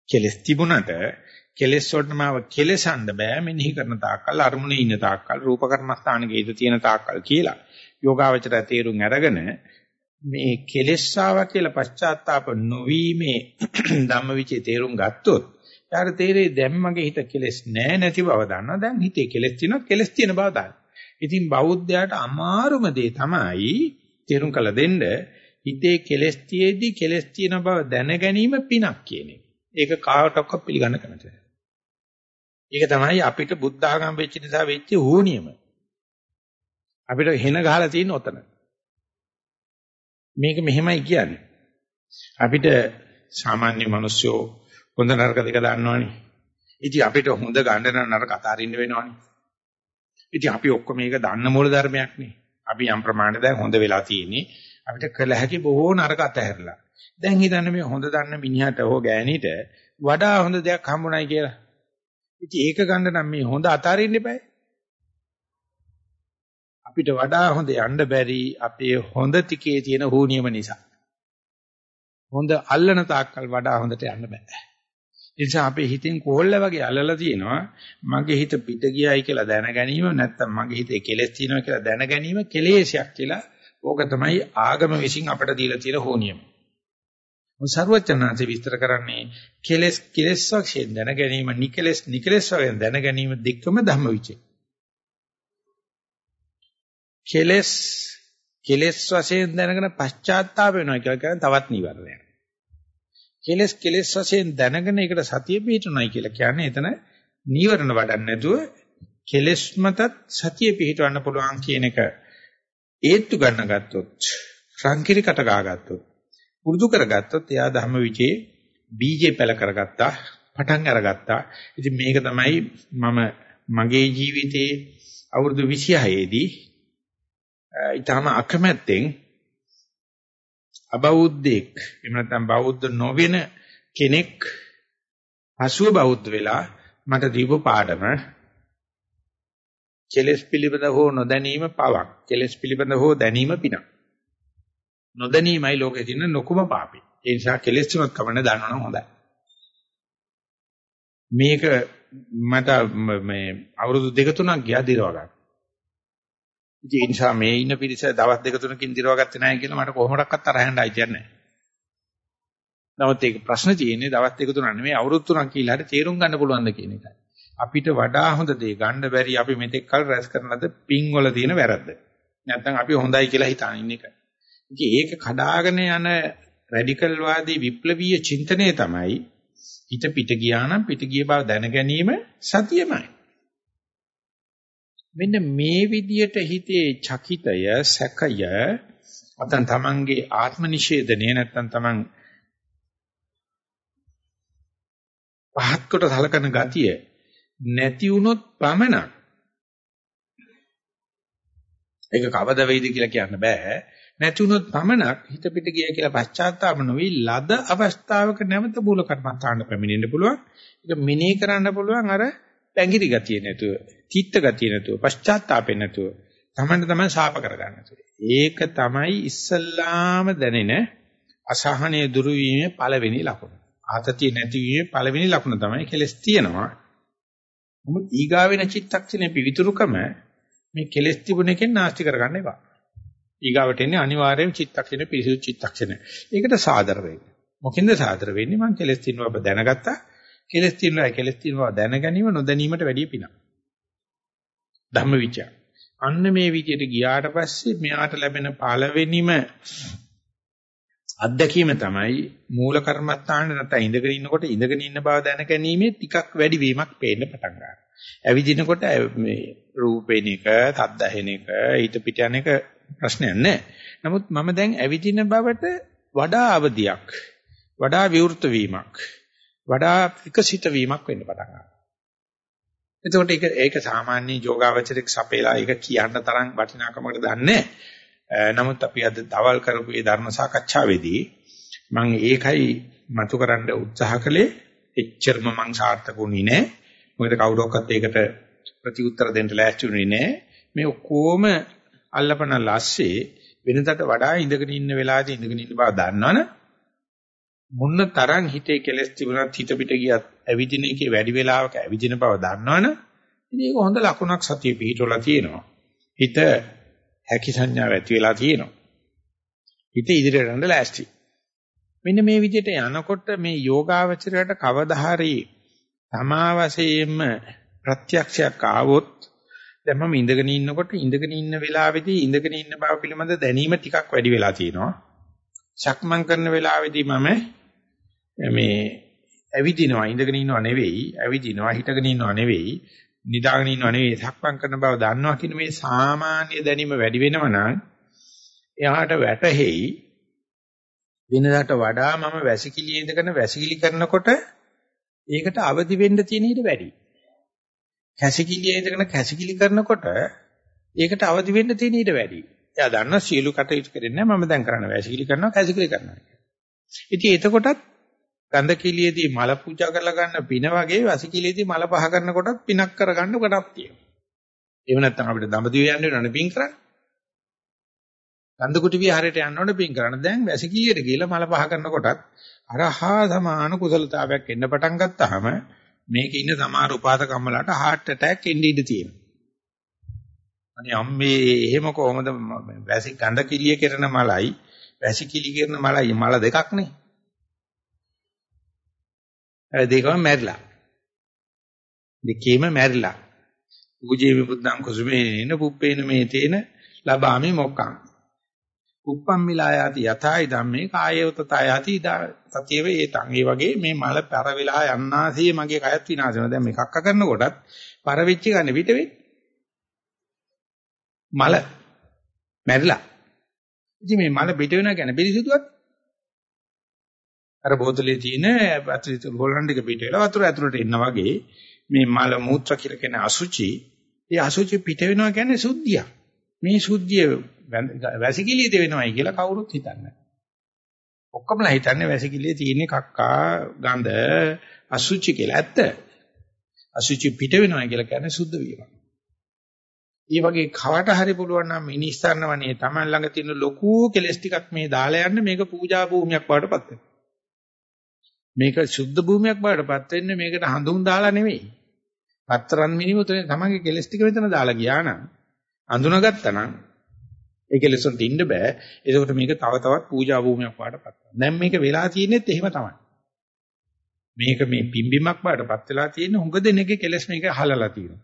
කෙලස් තිබුණට කෙලෙස් වලට මාව කෙලසන්න බෑ මෙනෙහි කරන තාක්කල් අරමුණේ ඉන්න තාක්කල් රූප කර්මස්ථානයේ ඉඳ තියෙන තාක්කල් කියලා යෝගාවචරය තේරුම් අරගෙන මේ කෙලෙස්සාව කියලා පශ්චාත්තාප නොවීමේ ධම්මවිචේ තේරුම් ගත්තොත් යාර තේරෙයි දැන් මගේ හිත කෙලෙස් නෑ නැති බව දන්නවා දැන් හිතේ කෙලෙස් තියෙනවා කෙලෙස් තියෙන බව දන්නවා ඉතින් බෞද්ධයාට අමාරුම දේ තමයි තේරුම් කළ දෙන්න හිතේ කෙලස් තියේදී කෙලස් තියෙන බව දැන ගැනීම පිනක් කියන එක. ඒක කාටවත් පිළිගන්න කැමති නැහැ. ඒක තමයි අපිට බුද්ධ ආගම වෙච්ච නිසා වෙච්ච ඕනියම. අපිට හෙන ගහලා තියෙන ඔතන. මේක මෙහෙමයි කියන්නේ. අපිට සාමාන්‍ය මිනිස්සු හොඳ නරක දෙක දන්නවනේ. ඉතින් අපිට හොඳ ගන්න නරක අතාරින්න වෙනවනේ. ඉතින් අපි ඔක්කොම මේක දන්න මූල ධර්මයක් නේ. අපි යම් ප්‍රමාණයක් දැන් හොඳ වෙලා තියෙන්නේ. අපිට කළ හැකි බොහෝ නරක අතහැරලා. දැන් හිතන්න මේ හොඳ දන්න මිනිහට හෝ ගෑණිට වඩා හොඳ දෙයක් හම්බුනායි කියලා. ඉතින් ඒක ගන්න නම් මේ හොඳ අතාරින්න eBay. අපිට වඩා හොඳ යන්න බැරි අපේ හොඳ tiකේ තියෙන හෝනියම නිසා. හොඳ අල්ලන තාක්කල් වඩා හොඳට යන්න බෑ. ඒ නිසා අපේ හිතෙන් කොහොල්ල වගේ අල්ලලා තියෙනවා මගේ හිත පිට ගියයි කියලා දැන ගැනීම නැත්නම් මගේ හිතේ කෙලෙස් තියෙනවා කියලා දැන ගැනීම කෙලෙසයක් කියලා ඕක තමයි ආගම විසින් අපට දීලා තියෙන හෝනියම. සර්වචනාංශ විස්තර කරන්නේ කෙලෙස් කෙලෙස් වශයෙන් දැන ගැනීම නිකලෙස් නිකලෙස් වශයෙන් දැන ගැනීම දෙකම ධම්මවිචේ. කෙලෙස් කෙලෙස් වශයෙන් දැනගෙන පශ්චාත්තාප වෙනවා කියලා කියන්නේ තවත් නීවරණයක්. කෙලෙස් කෙලෙස් වශයෙන් දැනගෙන ඒකට සතිය පිහිටුණයි කියලා කියන්නේ එතන නීවරණ වඩන්නේ නැතුව කෙලෙස් මතත් සතිය පිහිටවන්න පුළුවන් කියන එක ඒත්තු ගන්න ගත්තොත් සංකිරිකට ගාගත්තොත් පුරුදු කරගත්තොත් එයා ධම්ම විචේ බීජේ පැල කරගත්තා පටන් අරගත්තා. ඉතින් මේක තමයි මම මගේ ජීවිතයේ අවුරුදු 26 දී ඊටම අකමැත්තෙන් අබෞද්ධෙක් එහෙම නැත්නම් බෞද්ධ නොවන කෙනෙක් පසුව බෞද්ධ වෙලා මට දීපු පාඩම කෙලස් පිළිබඳ හෝ නොදැනීම පවක් කෙලස් පිළිබඳ හෝ දැනීම පිනක්. නොදැනීමයි ලෝකේ තියෙන ලොකුම පාපේ ඒ නිසා කෙලස් තුනක් කවන්න දන්නවනම් හොඳයි මේක මට මේ අවුරුදු දෙක තුනක් ගියා දිරව ගන්න ඉතින් ඒ නිසා මේ ඉන්න පිරිස දවස් දෙක තුනකින් දිරවගත්තේ නැහැ කියලා මට කොහොමඩක්වත් තරහ යන්න අයිතියක් නැහැ. නමුත් ඒක ප්‍රශ්න තියෙන්නේ දවස් දෙක තුනක් නෙමෙයි අවුරුදු තුනක් කියලා හරි තේරුම් ගන්න පුළුවන්ද කියන එකයි. අපිට වඩා හොඳ දේ ගන්න බැරි අපි මෙතෙක් කල රැස් කරන ලද පින් වල තියෙන වැරද්ද. නැත්නම් අපි හොඳයි කියලා හිතාන ඉන්න එක. ඉතින් ඒක කඩාගෙන යන රැඩිකල් වාදී විප්ලවීය චින්තනය තමයි හිත පිට ගියා නම් පිට ගිය බව දැන ගැනීම සතියමයි. මෙන්න මේ විදියට හිතේ චකිතය සැකය නැත්නම් තමන්ගේ ආත්ම නිෂේධනය නැත්නම් තමන් පහත් කොට සලකන ගතිය නැති වුණොත් පමණක් ඒක කවද වෙයිද කියලා කියන්න බෑ නැති වුණොත් පමණක් හිත පිට ගිය කියලා පශ්චාත්තාප නොවි ලද අවස්ථාවක නැවත මූල කර්මස්ථාන පැමිණෙන්න පුළුවන් ඒක මිනේ කරන්න පුළුවන් අර පැංගිරි ගතිය නැතුව, තිත්ත ගතිය නැතුව, පශ්චාත්තාපෙ නැතුව තමන්න තමයි ශාප කරගන්න ඒක තමයි ඉස්සල්ලාම දැනෙන අසහනය දුරු වීමේ පළවෙනි ලකුණ. ආතතිය නැතිවීමේ පළවෙනි ලකුණ තමයි කෙලස් තියෙනවා. මොකද ඊගාවෙන චිත්තක්ෂණේ පිවිතුරුකම මේ කෙලස් තිබුණ එකෙන් නාස්ති කරගන්න එපා. ඊගාවට එන්නේ අනිවාර්යයෙන් චිත්තක්ෂණේ පිරිසුදු චිත්තක්ෂණය. ඒකට සාදර වෙන්න. මොකින්ද සාදර වෙන්නේ? මම කෙලස් තින්නවා ඔබ දැනගත්තා. කෙලස් තියෙනවා කෙලස් තියෙනවා දැන ගැනීම නොදැනීමට වැඩිය පිනක්. ධම්මවිචය. අන්න මේ විදියට ගියාට පස්සේ මෙයාට ලැබෙන පළවෙනිම අත්දැකීම තමයි මූල කර්මස්ථානේ නැත්නම් ඉඳගෙන ඉන්නකොට ඉඳගෙන ඉන්න බව දැන ගැනීමේ ටිකක් වැඩි වීමක් පේන්න පටන් ගන්නවා. ඇවිදිනකොට මේ රූපේන එක, තද්දහෙන එක, ඊට පිට යන එක ප්‍රශ්නයක් නැහැ. නමුත් මම දැන් ඇවිදින බවට වඩා අවදියක්, වඩා විවෘත වීමක්, වඩා විකසිත වීමක් වෙන්න පටන් ගන්නවා. එතකොට ඒක ඒක සාමාන්‍ය යෝගාවචරික සපේලා ඒක කියන්න තරම් වටිනාකමකට දන්නේ නමුත් අපි අද දවල් කරපු මේ ධර්ම සාකච්ඡාවේදී මම ඒකයි මතු කරන්න උත්සාහ කළේ එච්චරම මං සාර්ථකුනේ නෑ. මොකද කවුරක්වත් ඒකට ප්‍රතිඋත්තර දෙන්න ලෑස්තිුනේ නෑ. මේ ඔක්කොම අල්ලපන ලස්සේ වෙනතට වඩා ඉඳගෙන ඉන්න වෙලාවදී ඉඳගෙන ඉන්න බව දන්නවනේ. මුන්න තරම් හිතේ කෙලස් තිබුණත් හිත පිට ගියත් ඇවිදින එකේ වැඩි වෙලාවක ඇවිදින බව දන්නවනේ. ඉතින් ඒක හොඳ ලකුණක් සතිය පිහිටවලා තියෙනවා. හිත හැකි සංඥාව ඇති වෙලා තියෙනවා. හිත ඉදිරියට යන්න ලෑස්ති. මෙන්න මේ විදිහට යනකොට මේ යෝගාවචරයට කවදා හරි තමා වශයෙන්ම ප්‍රත්‍යක්ෂයක් ආවොත් දැන් මම ඉඳගෙන ඉන්නකොට ඉඳගෙන ඉන්න වෙලාවේදී ඉඳගෙන ඉන්න බව පිළිබඳ දැනීම ටිකක් වැඩි වෙලා තියෙනවා. සක්මන් කරන වෙලාවේදී මම මේ ඇවිදිනවා. ඉඳගෙන ඉන්නව නෙවෙයි ඇවිදිනවා හිටගෙන ඉන්නව නෙවෙයි නිදාගෙන ඉන්නව නෙවෙයි. සක්මන් කරන බව දන්නවා කියන මේ සාමාන්‍ය දැනීම වැඩි වෙනවා නම් එයාට වැටහෙයි. වෙනදාට වඩා මම වැසිකිළියේ ඉඳගෙන වැසිකිලි කරනකොට ඒකට අවදි වෙන්න තියෙන ඊට වැඩි. කැසිකිළියේ ඉඳගෙන කැසිකිලි කරනකොට ඒකට අවදි වෙන්න තියෙන ඊට වැඩි. එයා දන්නා සීලු කටයුතු කරන්නේ මම දැන් කරන්නේ වැසිකිලි කරනවා කැසිකිලි කරනවා. ඉතින් එතකොටත් ගන්ධ කිලියේදී මල පූජා කරලා ගන්න පින වගේ වැසිකිලියේදී මල පහ කරනකොටත් පිනක් කරගන්න කොටක් තියෙනවා. එහෙම නැත්නම් අපිට දඹදිව යන්න වෙනවනේ පින් කරන්න. ගන්ධ කුටි විහාරයට යන්න ඕනේ පින් කරන්න. දැන් වැසිකිළියට ගිහලා මල පහ කරනකොටත් අරහා සමාන කුසලතාවයක් එන්න පටන් ගත්තාම මේකේ ඉන්න සමහර උපාසකම්මලාට heart attack එන්න ඉඩ තියෙනවා. අනේ අම්මේ එහෙම කොහොමද වැසි ගඳ කිලිය කරන මලයි වැසි කිලි කරන මලයි මල දෙකක් නේ. ඒ දෙකම මැරිලා. දෙකේම මැරිලා. උජීවි බුද්ධං කුසුමේන පුප්පේන මේ තේන ලබාමි මොක්කං. උප්පම්මිලායති යතයි ධම්මේ කායවතතයති සතියව ඒතං. ඒ වගේ මේ මල පර වෙලා යන්නාසේ මගේ කයත් විනාශ වෙනවා. දැන් මේ කක්ක කරනකොටත් පර වෙච්ච ගන්න පිට වෙයි. මල මැරිලා. ඉතින් මේ මල පිට වෙනවා කියන්නේ පිළිසුදුවක්. අර බෝතලේ තියෙන වතුර හොලන් ටික පිට වෙලා වතුර ඇතුළට එන්න වගේ මේ මල මූත්‍ර කියලා කියන අසුචි ඒ අසුචි පිට වෙනවා කියන්නේ සුද්ධිය. මේ සුද්ධිය වැසිකිළිය දෙවෙනවයි කියලා කවුරුත් හිතන්නේ නැහැ. ඔක්කොමලා හිතන්නේ වැසිකිළියේ තියෙන කක්කා ගඳ අසුචි කියලා. ඇත්ත. අසුචි පිට වෙනවා කියලා කියන්නේ සුද්ධ වීම. ඒ වගේ කවට හරි පුළුවන් නම් මිනිස්සන්නවනේ Taman ළඟ තියෙන ලොකු කෙලස් ටිකක් මේ දාලා යන්න මේක පූජා භූමියක් වඩටපත් වෙනවා. මේක සුද්ධ භූමියක් වඩටපත් වෙන්නේ මේකට හඳුන් දාලා නෙවෙයි. පතරන් මිනිමුතේ තමන්ගේ කෙලස් ටික මෙතන දාලා ගියා නම් අඳුනගත්තා නම් ඒ කෙලස් වලට ඉන්න බෑ. ඒකට මේක තව තවත් පූජා භූමියක් වඩටපත් වෙනවා. දැන් මේක වෙලා තියෙන්නේත් එහෙම තමයි. මේක මේ පිම්බිමක් වඩටපත් වෙලා තියෙන හුඟ දෙනෙක්ගේ කෙලස් මේක හලලා තියෙනවා.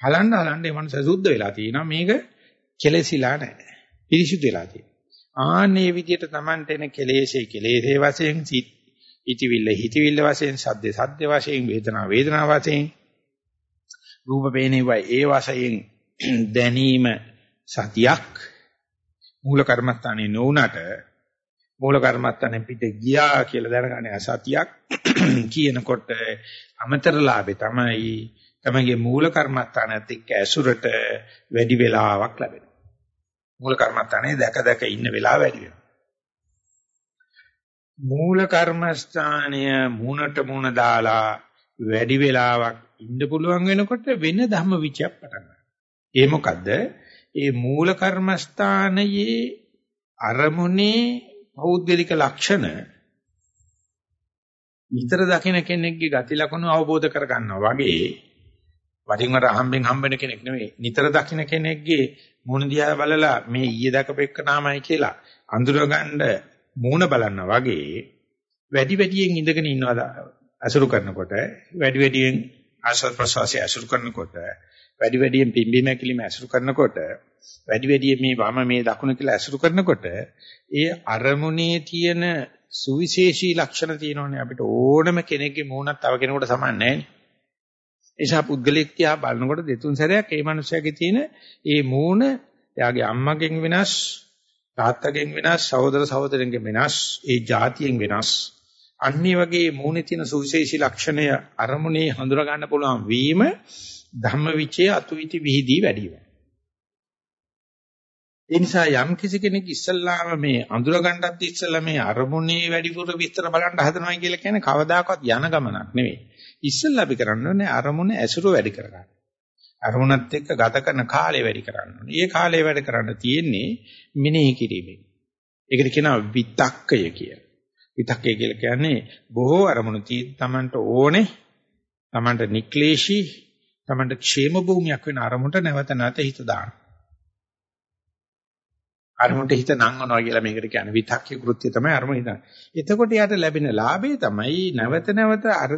හලන්න හලන්න මේ මනස සුද්ධ වෙලා තියෙනවා. මේක කෙලෙසිලා නැහැ. පිරිසුදු වෙලා තියෙනවා. ආන්නේ විදිහට Tamanට එන කෙලෙසේ කෙලෙසේ වශයෙන් සිත් හිතවිල්ල හිතවිල්ල වශයෙන් සද්ද සද්ද වශයෙන් වේදනා වේදනා වශයෙන් රූප පේනේවයි ඒ වශයෙන් දැනීම සතියක් මූල කර්මස්ථානේ නොඋනට මූල කර්මස්ථානේ පිට ගියා කියලා දැනගන්නේ සතියක් කියනකොට අමතර ලාභේ තමයි තමගේ මූල කර්මස්ථානත් එක්ක ඇසුරට වැඩි වෙලාවක් ලැබෙනවා. මූල කර්මස්ථානේ දැක දැක ඉන්න වෙලාව වැඩි වෙනවා. මූල කර්මස්ථානය මූණට මූණ දාලා වැඩි වෙලාවක් ඉන්න පුළුවන් වෙනකොට වෙන ධම්ම විචයක් පටන් ගන්නවා. ඒ මොකද්ද? ඒ මූල කර්මස්ථානයේ අරමුණේ පෞද්ගලික ලක්ෂණ විතර දකින කෙනෙක්ගේ ගති ලක්ෂණ අවබෝධ කර ගන්නවා වගේ වරින් වර හම්බෙන් හම්බෙන කෙනෙක් නෙවෙයි. නිතර දකින්න කෙනෙක්ගේ මුණ දිහා බලලා මේ ඊයේ දැකපෙක්ක නාමයි කියලා අඳුරගන්න මූණ බලන්න වගේ වැඩි වැඩියෙන් ඉඳගෙන ඉන්නවා අසුරු කරනකොට වැඩි වැඩියෙන් ආශ්වාස ප්‍රශ්වාසය අසුරු කරනකොට වැඩි වැඩියෙන් පිම්බීම ඇකිලිම අසුරු කරනකොට වැඩි වැඩියෙන් මේ වම මේ දකුණ කියලා අසුරු කරනකොට ඒ අරමුණේ තියෙන සුවිශේෂී ලක්ෂණ තියෙනවනේ අපිට ඕනම කෙනෙක්ගේ මූණක් තව කෙනෙකුට සමාන නැහැ නිසා පුද්ගලෙක් තියා බලනකොට දෙතුන් සැරයක් ඒ මනුස්සයාගේ තියෙන ඒ මූණ එයාගේ අම්මගෙන් වෙනස් තාත්තගෙන් වෙනස් සහෝදර සහෝදරෙන්ගෙන් වෙනස් ඒ જાතියෙන් වෙනස්. අන්නේ වගේ මූණේ තියෙන සුවිශේෂී ලක්ෂණය අරමුණේ හඳුනා ගන්න පුළුවන් වීම ධම්මවිචේ අතුවිති විහිදී වැඩි වෙනවා ඒ නිසා යම් කිසි කෙනෙක් ඉස්සල්ලාම මේ අඳුර ගන්නත් ඉස්සල්ලා මේ අරමුණේ වැඩිපුර විස්තර බලන්න හදනවා කියලා කියන්නේ කවදාකවත් යන ගමනක් නෙවෙයි ඉස්සෙල්ලා අපි කරන්න ඕනේ අරමුණ ඇසුර වැඩි කරගන්න. අරමුණත් එක්ක ගත කරන කාලය වැඩි කරන්න ඕනේ. ඒ කාලය වැඩි කරන්න තියෙන්නේ මිනෙහි කිරීමෙන්. ඒකට කියනවා විතක්කය කියලා. විතක්කය කියලා කියන්නේ බොහෝ අරමුණු තමන්ට ඕනේ තමන්ට නික්ලේශී තමන්ට ക്ഷേම භූමියක් වෙන අරමුණට නැවත නැවත හිත දාන. අරමුණට හිත නංවනවා කියලා මේකට කියන්නේ විතක්ක කෘත්‍ය තමයි අරමුණ හිතන. එතකොට යාට ලැබෙන ලාභය තමයි නැවත නැවත අර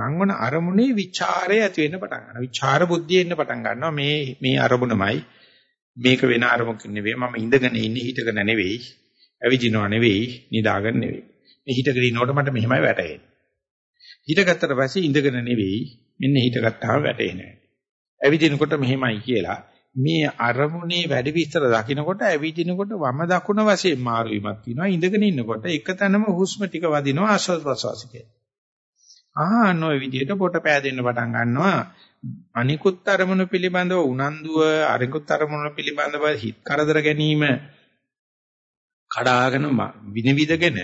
නංවන අරමුණේ ਵਿਚාරය ඇති වෙන්න පටන් ගන්නවා. විචාර බුද්ධිය එන්න පටන් ගන්නවා. මේ මේ අරමුණමයි මේක වෙන අරමුණක් නෙවෙයි. මම ඉඳගෙන ඉන්නේ හිටගෙන නෙවෙයි. ඇවිදිනවා නෙවෙයි. නිදාගෙන නෙවෙයි. මේ හිටගෙන ඉන්නකොට මට මෙහෙමයි වැටෙන්නේ. හිටගත්තට පස්සේ ඉඳගෙන නෙවෙයි මෙන්න හිටගත්තාම වැටෙන්නේ. ඇවිදිනකොට මෙහෙමයි කියලා මේ අරමුණේ වැඩි විස්තර දකින්නකොට ඇවිදිනකොට වම දකුණ වශයෙන් මාරු වීමක් තියෙනවා ඉඳගෙන ඉන්නකොට එක තැනම හුස්ම ටික වදිනවා ආශ්වාස ප්‍රශ්වාස කියලා. ආහන ඔය විදිහට පොට පෑදෙන්න පටන් ගන්නවා අනිකුත් අරමුණු පිළිබඳව උනන්දුව අනිකුත් අරමුණු පිළිබඳව හිත කරදර ගැනීම කඩාගෙන විනිවිදගෙන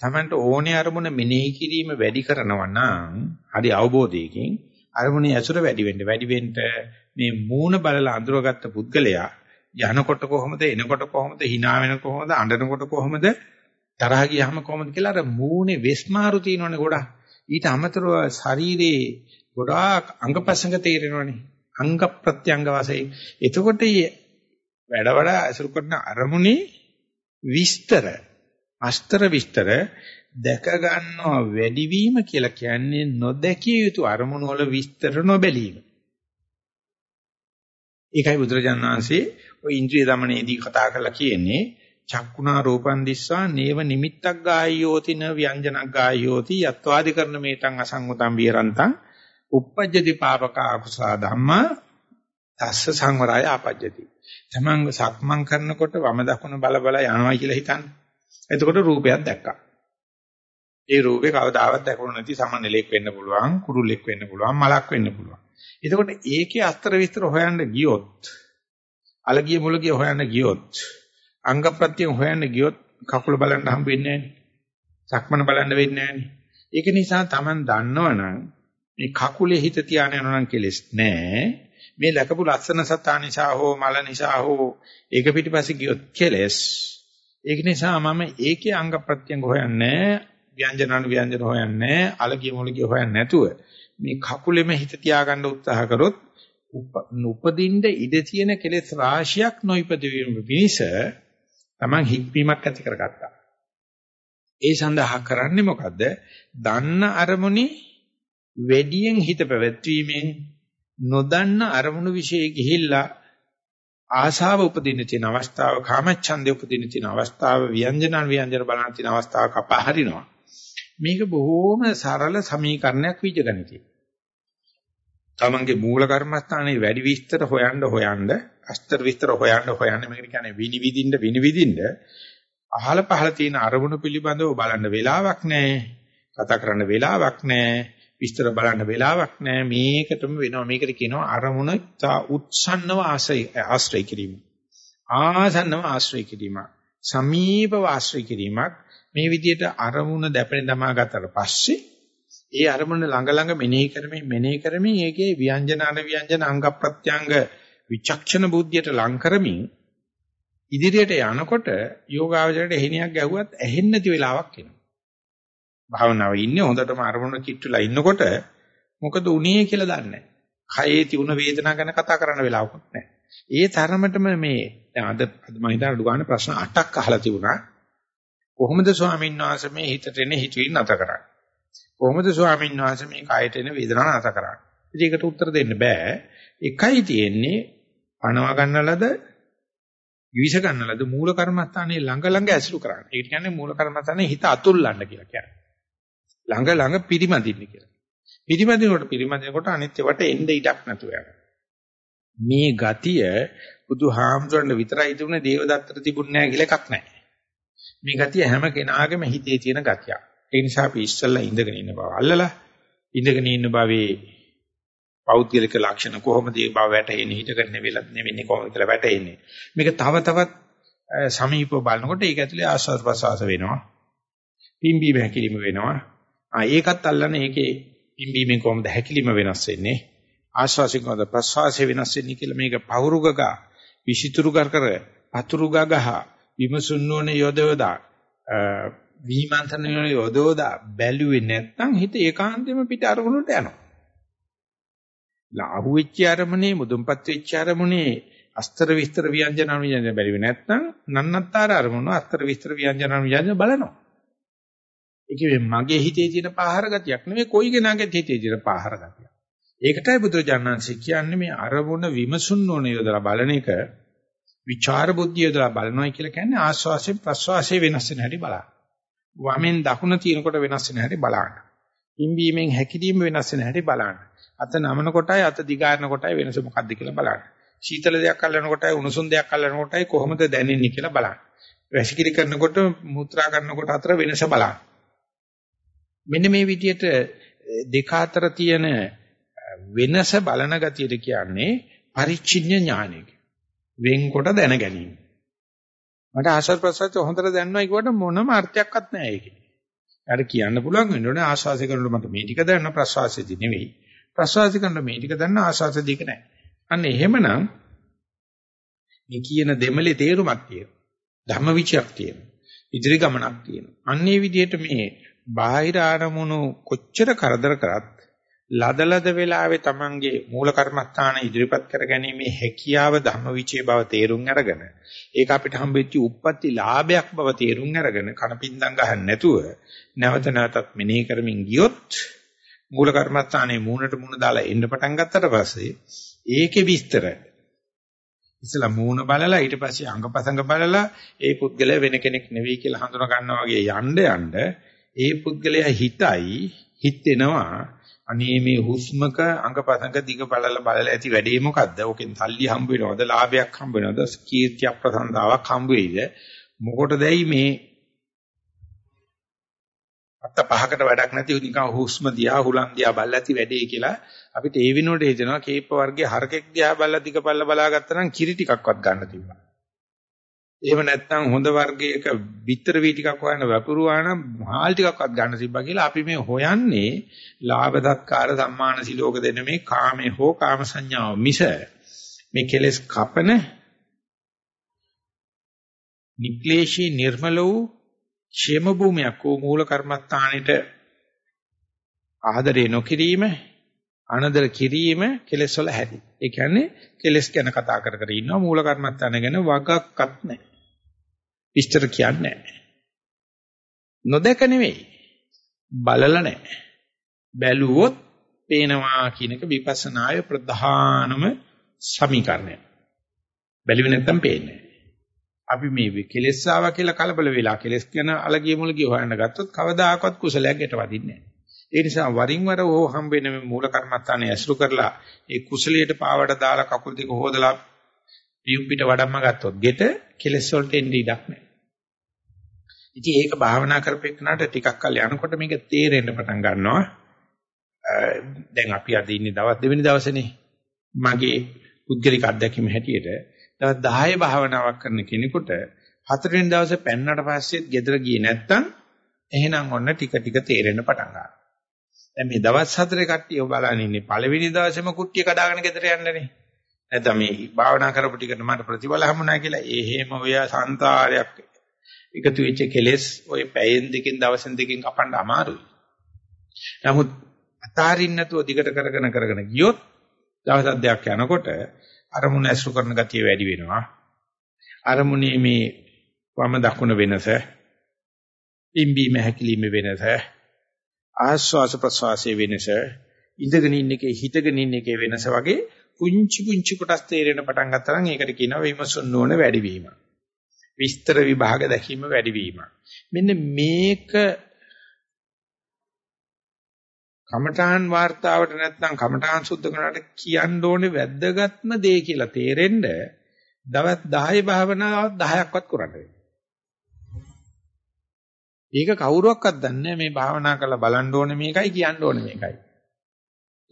Tamanට ඕනේ අරමුණ මෙනෙහි කිරීම වැඩි කරනවා නම් හරි අවබෝධයකින් අරමුණේ ඇසුර වැඩි වෙන්න වැඩි වෙන්න මේ මූණ බලලා අඳුරගත්ත පුද්ගලයා යනකොට කොහොමද එනකොට කොහොමද hina වෙන කොහොමද අඬනකොට කොහොමද තරහ ගියාම කොහොමද කියලා අර මූණේ වෙස්මාරු තියෙනවනේ ගොඩක්. ඊට අමතරව ශරීරේ ගොඩාක් අංගපසංග තේරෙනවනේ. අංග ප්‍රත්‍යංග වශයෙන්. එතකොට වැඩ වඩා අසුරු කරන අරමුණේ විස්තර අස්තර විස්තර දැක ගන්නවා වැඩිවීම කියලා කියන්නේ නොදැකිය යුතු අරමුණු වල විස්තර නොබැලීම. ඒකයි බුදුරජාණන් වහන්සේ ওই ඉන්ද්‍රිය দমনයේදී කතා කරලා කියන්නේ චක්කුණා රූපන් දිස්සා නේව නිමිත්තක් ගායෝතින ව්‍යංජනක් ගායෝති යත්වාදි කරන මේතං අසංගතම් විරන්තං uppajjati papaka akusala dhamma තස්ස සංවරය ආපජ්ජති. තමන්ව සක්මන් කරනකොට වම දකුණ බල බල යනවා කියලා හිතන්නේ. එතකොට රූපයක් දැක්කා. ඒ රූපේ කවදාවත් දැකුණු නැති සමනලෙක් වෙන්න පුළුවන්, කුරුල්ලෙක් වෙන්න පුළුවන්, මලක් වෙන්න පුළුවන්. එතකොට ඒකේ අස්තර විස්තර හොයන්න ගියොත්, අලගිය මුලගිය හොයන්න ගියොත්, අංග ප්‍රත්‍යයෙන් හොයන්න ගියොත් කකුල බලන්න හම්බ වෙන්නේ නැහැ. සක්මන බලන්න වෙන්නේ නැහැ. ඒක නිසා Taman දන්නවනම් මේ කකුලේ හිත තියාගෙන යනවා නම් කෙලස් නැහැ. මේ ලැකපු ලස්සන සතා නිසා හෝ මල නිසා හෝ ඒක පිටිපස්සේ ගියොත් කෙලස්. ඒක නිසා මම ඒකේ අංග ප්‍රත්‍යංග හොයන්නේ ව්‍යංජනන ව්‍යංජන හොයන්නේ අලගිය මොලගිය හොයන්නේ නැතුව මේ කකුලෙම හිත තියාගන්න උත්සාහ කරොත් උපදින්න ඉඩ තියෙන කෙලෙස් රාශියක් නොයිපදවීම පිණිස Taman හික්වීමක් ඇති කරගත්තා. ඒ සඳහා කරන්නේ මොකද්ද? දන්න අරමුණේ වැඩියෙන් හිත පැවැත්වීමෙන් නොදන්න අරමුණු વિશે ගිහිල්ලා ආශාව උපදින්න තියෙන අවස්ථාව කාමච්ඡන්දේ උපදින්න තියෙන අවස්ථාව ව්‍යංජන ව්‍යංජන බලන තියෙන අවස්ථාව කපා හරිනවා මේක බොහෝම සරල සමීකරණයක් විජගණිතය. තමන්ගේ මූල කර්මස්ථානයේ වැඩි විස්තර හොයන්න හොයන්න අස්තර විස්තර හොයන්න හොයන්න මේක කියන්නේ විනිවිදින්න විනිවිදින්න අහල පහල තියෙන අරමුණු පිළිබඳව බලන්න වෙලාවක් නැහැ. කතා කරන්න වෙලාවක් නැහැ. විස්තර බලන්න වෙලාවක් නැහැ මේකටම වෙනවා. මේකට කියනවා අරමුණ උත්සන්නව ආශ්‍රය ආශ්‍රය කිරීම. ආසන්නව ආශ්‍රය කිරීම. සමීපව ආශ්‍රය කිරීමක් මේ විදිහට අරමුණ දැපෙන දමා ගත්තට පස්සේ ඒ අරමුණ ළඟ ළඟ මෙනෙහි කරමින් මෙනෙහි කරමින් ඒකේ ව්‍යංජන අන ව්‍යංජන අංග ප්‍රත්‍යංග විචක්ෂණ බුද්ධියට ලං කරමින් ඉදිරියට යනකොට යෝගාවචරයට එහෙණියක් ගැහුවත් ඇහෙන්නේ නැති වෙලාවක් එනවා. භාවනාවේ ඉන්නේ හොඳටම අරමුණ කිට්ටුලා ඉන්නකොට මොකද උනේ කියලා දන්නේ නැහැ. කයේ තිබුණ වේදනාව ගැන කතා කරන්න වෙලාවකුත් නැහැ. ඒ තරමටම මේ දැන් අද මම හිතන දුගාන ප්‍රශ්න 8ක් අහලා තිබුණා. කොහොමද ස්වාමීන් වහන්සේ මේ හිතට එන හිතවිලි නැතර කරන්නේ? කොහොමද ස්වාමීන් වහන්සේ මේ කයට එන වේදනාව නැතර කරන්නේ? ඉතින් ඒකට උත්තර දෙන්න බෑ. එකයි තියෙන්නේ පණව ගන්නලද විවිස ගන්නලද මූල කර්මස්ථානයේ ළඟ ළඟ ඇසුරු කරන්නේ. ඒ කියන්නේ මූල කර්මස්ථානයේ හිත අතුල්ලන්න කියලා කියන්නේ. ළඟ ළඟ පිරිමදින්න කියලා. පිරිමදිනකොට පිරිමදිනකොට අනිත් ඒවාට එන්න ඉඩක් නැතුව යනවා. මේ ගතිය බුදුහාමුදුරන් විතරයි තිබුණේ දේවදත්තට තිබුණ නැහැ කියලා එකක් නැහැ. මේ ගතිය හැම කෙනාගේම හිතේ තියෙන ගතියක්. ඒ නිසා අපි ඉස්සල්ලා ඉඳගෙන ඉන්න බව අල්ලලා ඉඳගෙන ඉන්න භවයේ පෞද්ගලික ලක්ෂණ කොහොමද ඒ බව වැටෙන්නේ හිතගෙන නෙවෙලත් නෙවෙන්නේ කොහොමද කියලා වැටෙන්නේ. මේක තව තවත් සමීපව බලනකොට ඒක ඇතුලේ ආස්වාද ප්‍රසවාස වෙනවා. පිම්බීම හැකිලිම වෙනවා. ආ ඒකත් අල්ලන්නේ ඒකේ පිම්බීමෙන් කොහොමද හැකිලිම වෙනස් වෙන්නේ? ආශ්වාසයෙන් කොහොමද ප්‍රශ්වාසය වෙනස් වෙන්නේ කියලා මේක පවුරුගග විසිතුරු කර කර පතුරුගගහ විමසුන් නොනේ යොදවදා විමන්තන යොදවදා බැලුවේ නැත්නම් හිත ඒකාන්තෙම පිට අරමුණට යනවා. ලාහු වෙච්ච අරමුණේ මුදුන්පත් වෙච්ච අරමුණේ අස්තර විස්තර ව්‍යංජන අනුයන බැරිවේ නැත්නම් නන්නත්තර අරමුණ අස්තර විස්තර ව්‍යංජන අනුයන බලනවා. ඒකේ මගේ හිතේ තියෙන පාහර ගතියක් නෙවෙයි කොයි කෙනාගේ හිතේ තියෙන පාහර ගතියක්. ඒකටයි බුදුරජාණන්සේ කියන්නේ මේ අරමුණ විමසුන් නොන යොදලා බලන එක විචාර බුද්ධිය දාලා බලනවා කියලා කියන්නේ ආස්වාසයෙන් ප්‍රස්වාසයේ වෙනස් වෙන හැටි බලන්න. වමෙන් දකුණ තියෙනකොට වෙනස් වෙන හැටි බලන්න. ඉම්බීමෙන් හැකිරීම වෙනස් වෙන හැටි බලන්න. අත නමන කොටයි අත දිගාරන කොටයි වෙනස මොකක්ද කියලා බලන්න. සීතල දෙයක් අල්ලන කොටයි උණුසුම් දෙයක් අල්ලන කොටයි කොහොමද දැනෙන්නේ කියලා බලන්න. වැසිකිලි කරනකොට මුත්‍රා කරනකොට අතර වෙනස බලන්න. මෙන්න මේ විදිහට දෙක අතර තියෙන වෙනස බලන ගතියට කියන්නේ පරිච්ඡින්න ඥානය. වෙන්කොට දැන ගැනීම. මට ආශ්වාස ප්‍රශ්වාස හොඳට දැනනවා කියවට මොනම අර්ථයක්වත් නැහැ ඒකේ. යාට කියන්න පුළුවන් වෙන්නේ ආශ්වාසය කරනකොට මට මේ ටික දැනන ප්‍රශ්වාසයේදී නෙවෙයි. ප්‍රශ්වාසය කරනකොට මේ ටික දැනන ආශ්වාසයේදී නැහැ. අන්න එහෙමනම් මේ කියන දෙමලේ තේරුමක් තියෙනවා. ධම්මවිචයක් තියෙනවා. ඉදිරි ගමනක් තියෙනවා. අන්නේ විදිහට මේ බාහිර ආරමුණු කොච්චර කරදර කරත් ලදලද වෙලාවේ Tamange මූල කර්මස්ථාන ඉදිරිපත් කර ගැනීමේ හැකියාව ධම්මවිචේ බව තේරුම් අරගෙන ඒක අපිට හම්බෙච්ච උප්පත්ති ලාභයක් බව තේරුම් අරගෙන කණපින්දම් ගහන්න නැතුව නැවත නැවතත් මෙනෙහි කරමින් ගියොත් මූල කර්මස්ථානයේ මූණට මූණ දාලා එන්න පටන් ගත්තට පස්සේ ඒකේ විස්තර. ඉතලා මූණ බලලා ඊට පස්සේ අංගපසංග බලලා ඒ පුද්ගලයා වෙන කෙනෙක් නෙවෙයි කියලා හඳුනා ගන්නවා වගේ යන්න යන්න ඒ පුද්ගලයා හිතයි හිතෙනවා අනේ මේ හුස්මක අංගපසංග දිග බලලා බලලා ඇති වැඩේ මොකද්ද? ඕකෙන් සල්ලි හම්බ වෙනවද? ලාභයක් හම්බ වෙනවද? කීර්තියක් ප්‍රසන්නාවක් හම්බ වෙයිද? මොකටදයි මේ අත්ත පහකට වැඩක් නැති නිකන් හුස්ම දිහා හුලන් දිහා බලලා ඇති වැඩේ කියලා අපිට ඒ විනෝඩ හිතෙනවා කේප වර්ගයේ හරකෙක් දිහා බලලා දිග පල්ල බලා ගත්තා නම් කිරි ටිකක්වත් ගන්න තිබුණා. එහෙම නැත්නම් හොඳ වර්ගයක විතර වී ටිකක් හොයන වපුරුවා නම් මහල් ටිකක්වත් ගන්න තිබ්බා කියලා අපි මේ හොයන්නේ ලාභ දත්කාර සම්මාන සිලෝක දෙන මේ කාමේ හෝ කාම සංඥාව මිස මේ කෙලස් කපන නික්ලේශී නිර්මල වූ ക്ഷേම භූමියක් වූ මූල කර්මස්ථානෙට ආදරේ නොකිරීම අනදර කිරීම කෙලස් වල හැටි. ඒ කියන්නේ කෙලස් ගැන කතා කර කර ඉන්නවා මූල කර්මස්ථාන ගැන වගක්වත් නැහැ. විස්තර කියන්නේ නැහැ. නොදක නෙවෙයි. බලලා නැහැ. බැලුවොත් පේනවා කියන එක විපස්සනායේ ප්‍රධානම සමීකරණය. බැලුවේ නැත්තම් පේන්නේ අපි මේ කෙලෙස් ආවා කියලා කලබල වෙලා කෙලෙස් කියන අලගිය මුලගිය හොයන්න ගත්තොත් කවදාකවත් කුසලයක් යට වදින්නේ නැහැ. ඒ නිසා වරින් වර හෝ හම්බෙන මේ මූල කර්මත්තානේ ඇසුරු කරලා ඒ කුසලයට පාවට දාලා කකුල් දෙක හොදලා පියුම් පිට වඩම්ම ගත්තොත් ගෙට කෙලෙස් වලට එන්නේ ඉඩක් නැහැ. ඉතින් ඒක භාවනා කරපෙන්නාට ටිකක් කල් යනකොට මේක තේරෙන්න පටන් ගන්නවා. දැන් අපි අද ඉන්නේ දවස් දෙවෙනි දවසේනේ. මගේ පුද්ගලික අත්දැකීම හැටියට දවස් 10 භාවනාවක් කරන කෙනෙකුට හතරවෙනි දවසේ පැන්නට පස්සෙත් ගෙදර ගියේ නැත්තම් එහෙනම් ඔන්න ටික ටික තේරෙන්න පටන් ගන්නවා. දැන් මේ දවස් හතරේ කට්ටිය බලන් ඉන්නේ පළවෙනි දවසේම කුට්ටිය කඩාගෙන ගෙදර යන්නනේ. නැත්නම් මේ භාවනා කරපු ටිකට මට ප්‍රතිඵල හම්බුනා කියලා එහෙම ඔය සංසාරයක් එකතු වෙච්ච කෙලෙස් ඔය පැයෙන් දෙකෙන් දවසෙන් දෙකෙන් කපන්න අමාරුයි. නමුත් අතාරින්න නැතුව දිගට කරගෙන කරගෙන ගියොත් දවස් අධ්‍යයක් යනකොට අරමුණ ඇසුරු කරන ගතිය වැඩි වෙනවා. අරමුණේ මේ වම දකුණ වෙනස, ඉම්බීම හැකිලිම වෙනස, ආස්වාස ප්‍රස්වාසයේ වෙනස ඉඳගෙන ඉන්න එකේ හිටගෙන ඉන්න එකේ වෙනස වගේ පුංචි පුංචි කොටස් තේරෙන පටන් ගත්තා නම් ඒකට කියනවා විමසුන්න ඕන වැඩිවීම. විස්තර විභාග දැකීම වැඩිවීම. මෙන්න මේක කමඨාන් වார்த்தාවට නැත්නම් කමඨාන් සුද්ධ කරනට කියන්න ඕනේ වැද්දගත්ම දේ කියලා තේරෙන්න දවස් 10 භාවනාවක් 10ක්වත් කරන්න වෙනවා. ඒක කවුරුවක්වත් දන්නේ මේ භාවනා කරලා බලන්න ඕනේ මේකයි කියන්න ඕනේ මේකයි.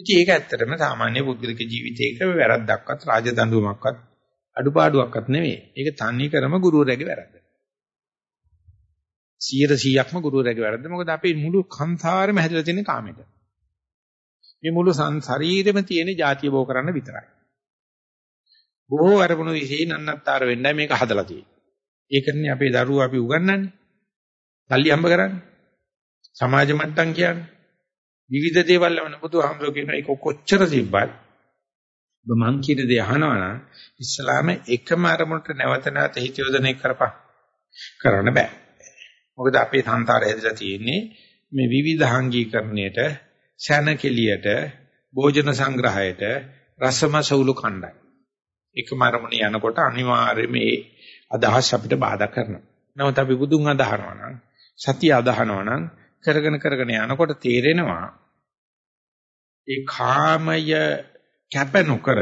ඉතින් ඒක ඇත්තටම සාමාන්‍ය පුද්ගලික ජීවිතයක වැරද්දක්වත් රාජදඬුවමක්වත් අඩුපාඩුවක්වත් නෙවෙයි. ඒක තන්නේ කරම ගුරුවරයාගේ වැරද්ද. 100%ක්ම ගුරුවරයාගේ වැරද්ද. මොකද අපේ මුළු කන්තාරෙම හැදලා තියෙන කාමෙට. මේ මුළු ශරීරෙම තියෙන જાතිය බෝ කරන්න විතරයි. බොහෝ අරමුණු විශේෂ නන්නත්තර වෙන්නයි මේක හදලා තියෙන්නේ. ඒකනේ අපේ දරුවෝ අපි උගන්වන්නේ. සල්ලි හම්බ කරන්නේ. සමාජ මට්ටම් කියන්නේ. විවිධ දේවල් වන බුදුහාමුදුරුවෝ කියන එක කොච්චර තිබ්බත් ඔබ මං කියන දේ අහනවා නම් ඉස්ලාම එකම අරමුණට නැවත නැවත හිත යොදන්නේ කරපන්. කරන්න බෑ. මොකද අපේ සංසාරය හැදලා තියෙන්නේ මේ විවිධාංගීකරණයට, සැනකෙලියට, භෝජන සංග්‍රහයට, රසමසවුලු කණ්ඩායම්. එකම අරමුණේ යනකොට අනිවාර්යයෙන්ම මේ අදහස් අපිට බාධා කරනවා. නමුත් අපි බුදුන් අදහනවා නම් සතිය අදහනවා නම් කරගෙන කරගෙන යනකොට තේරෙනවා ඒ කාමය කැප නොකර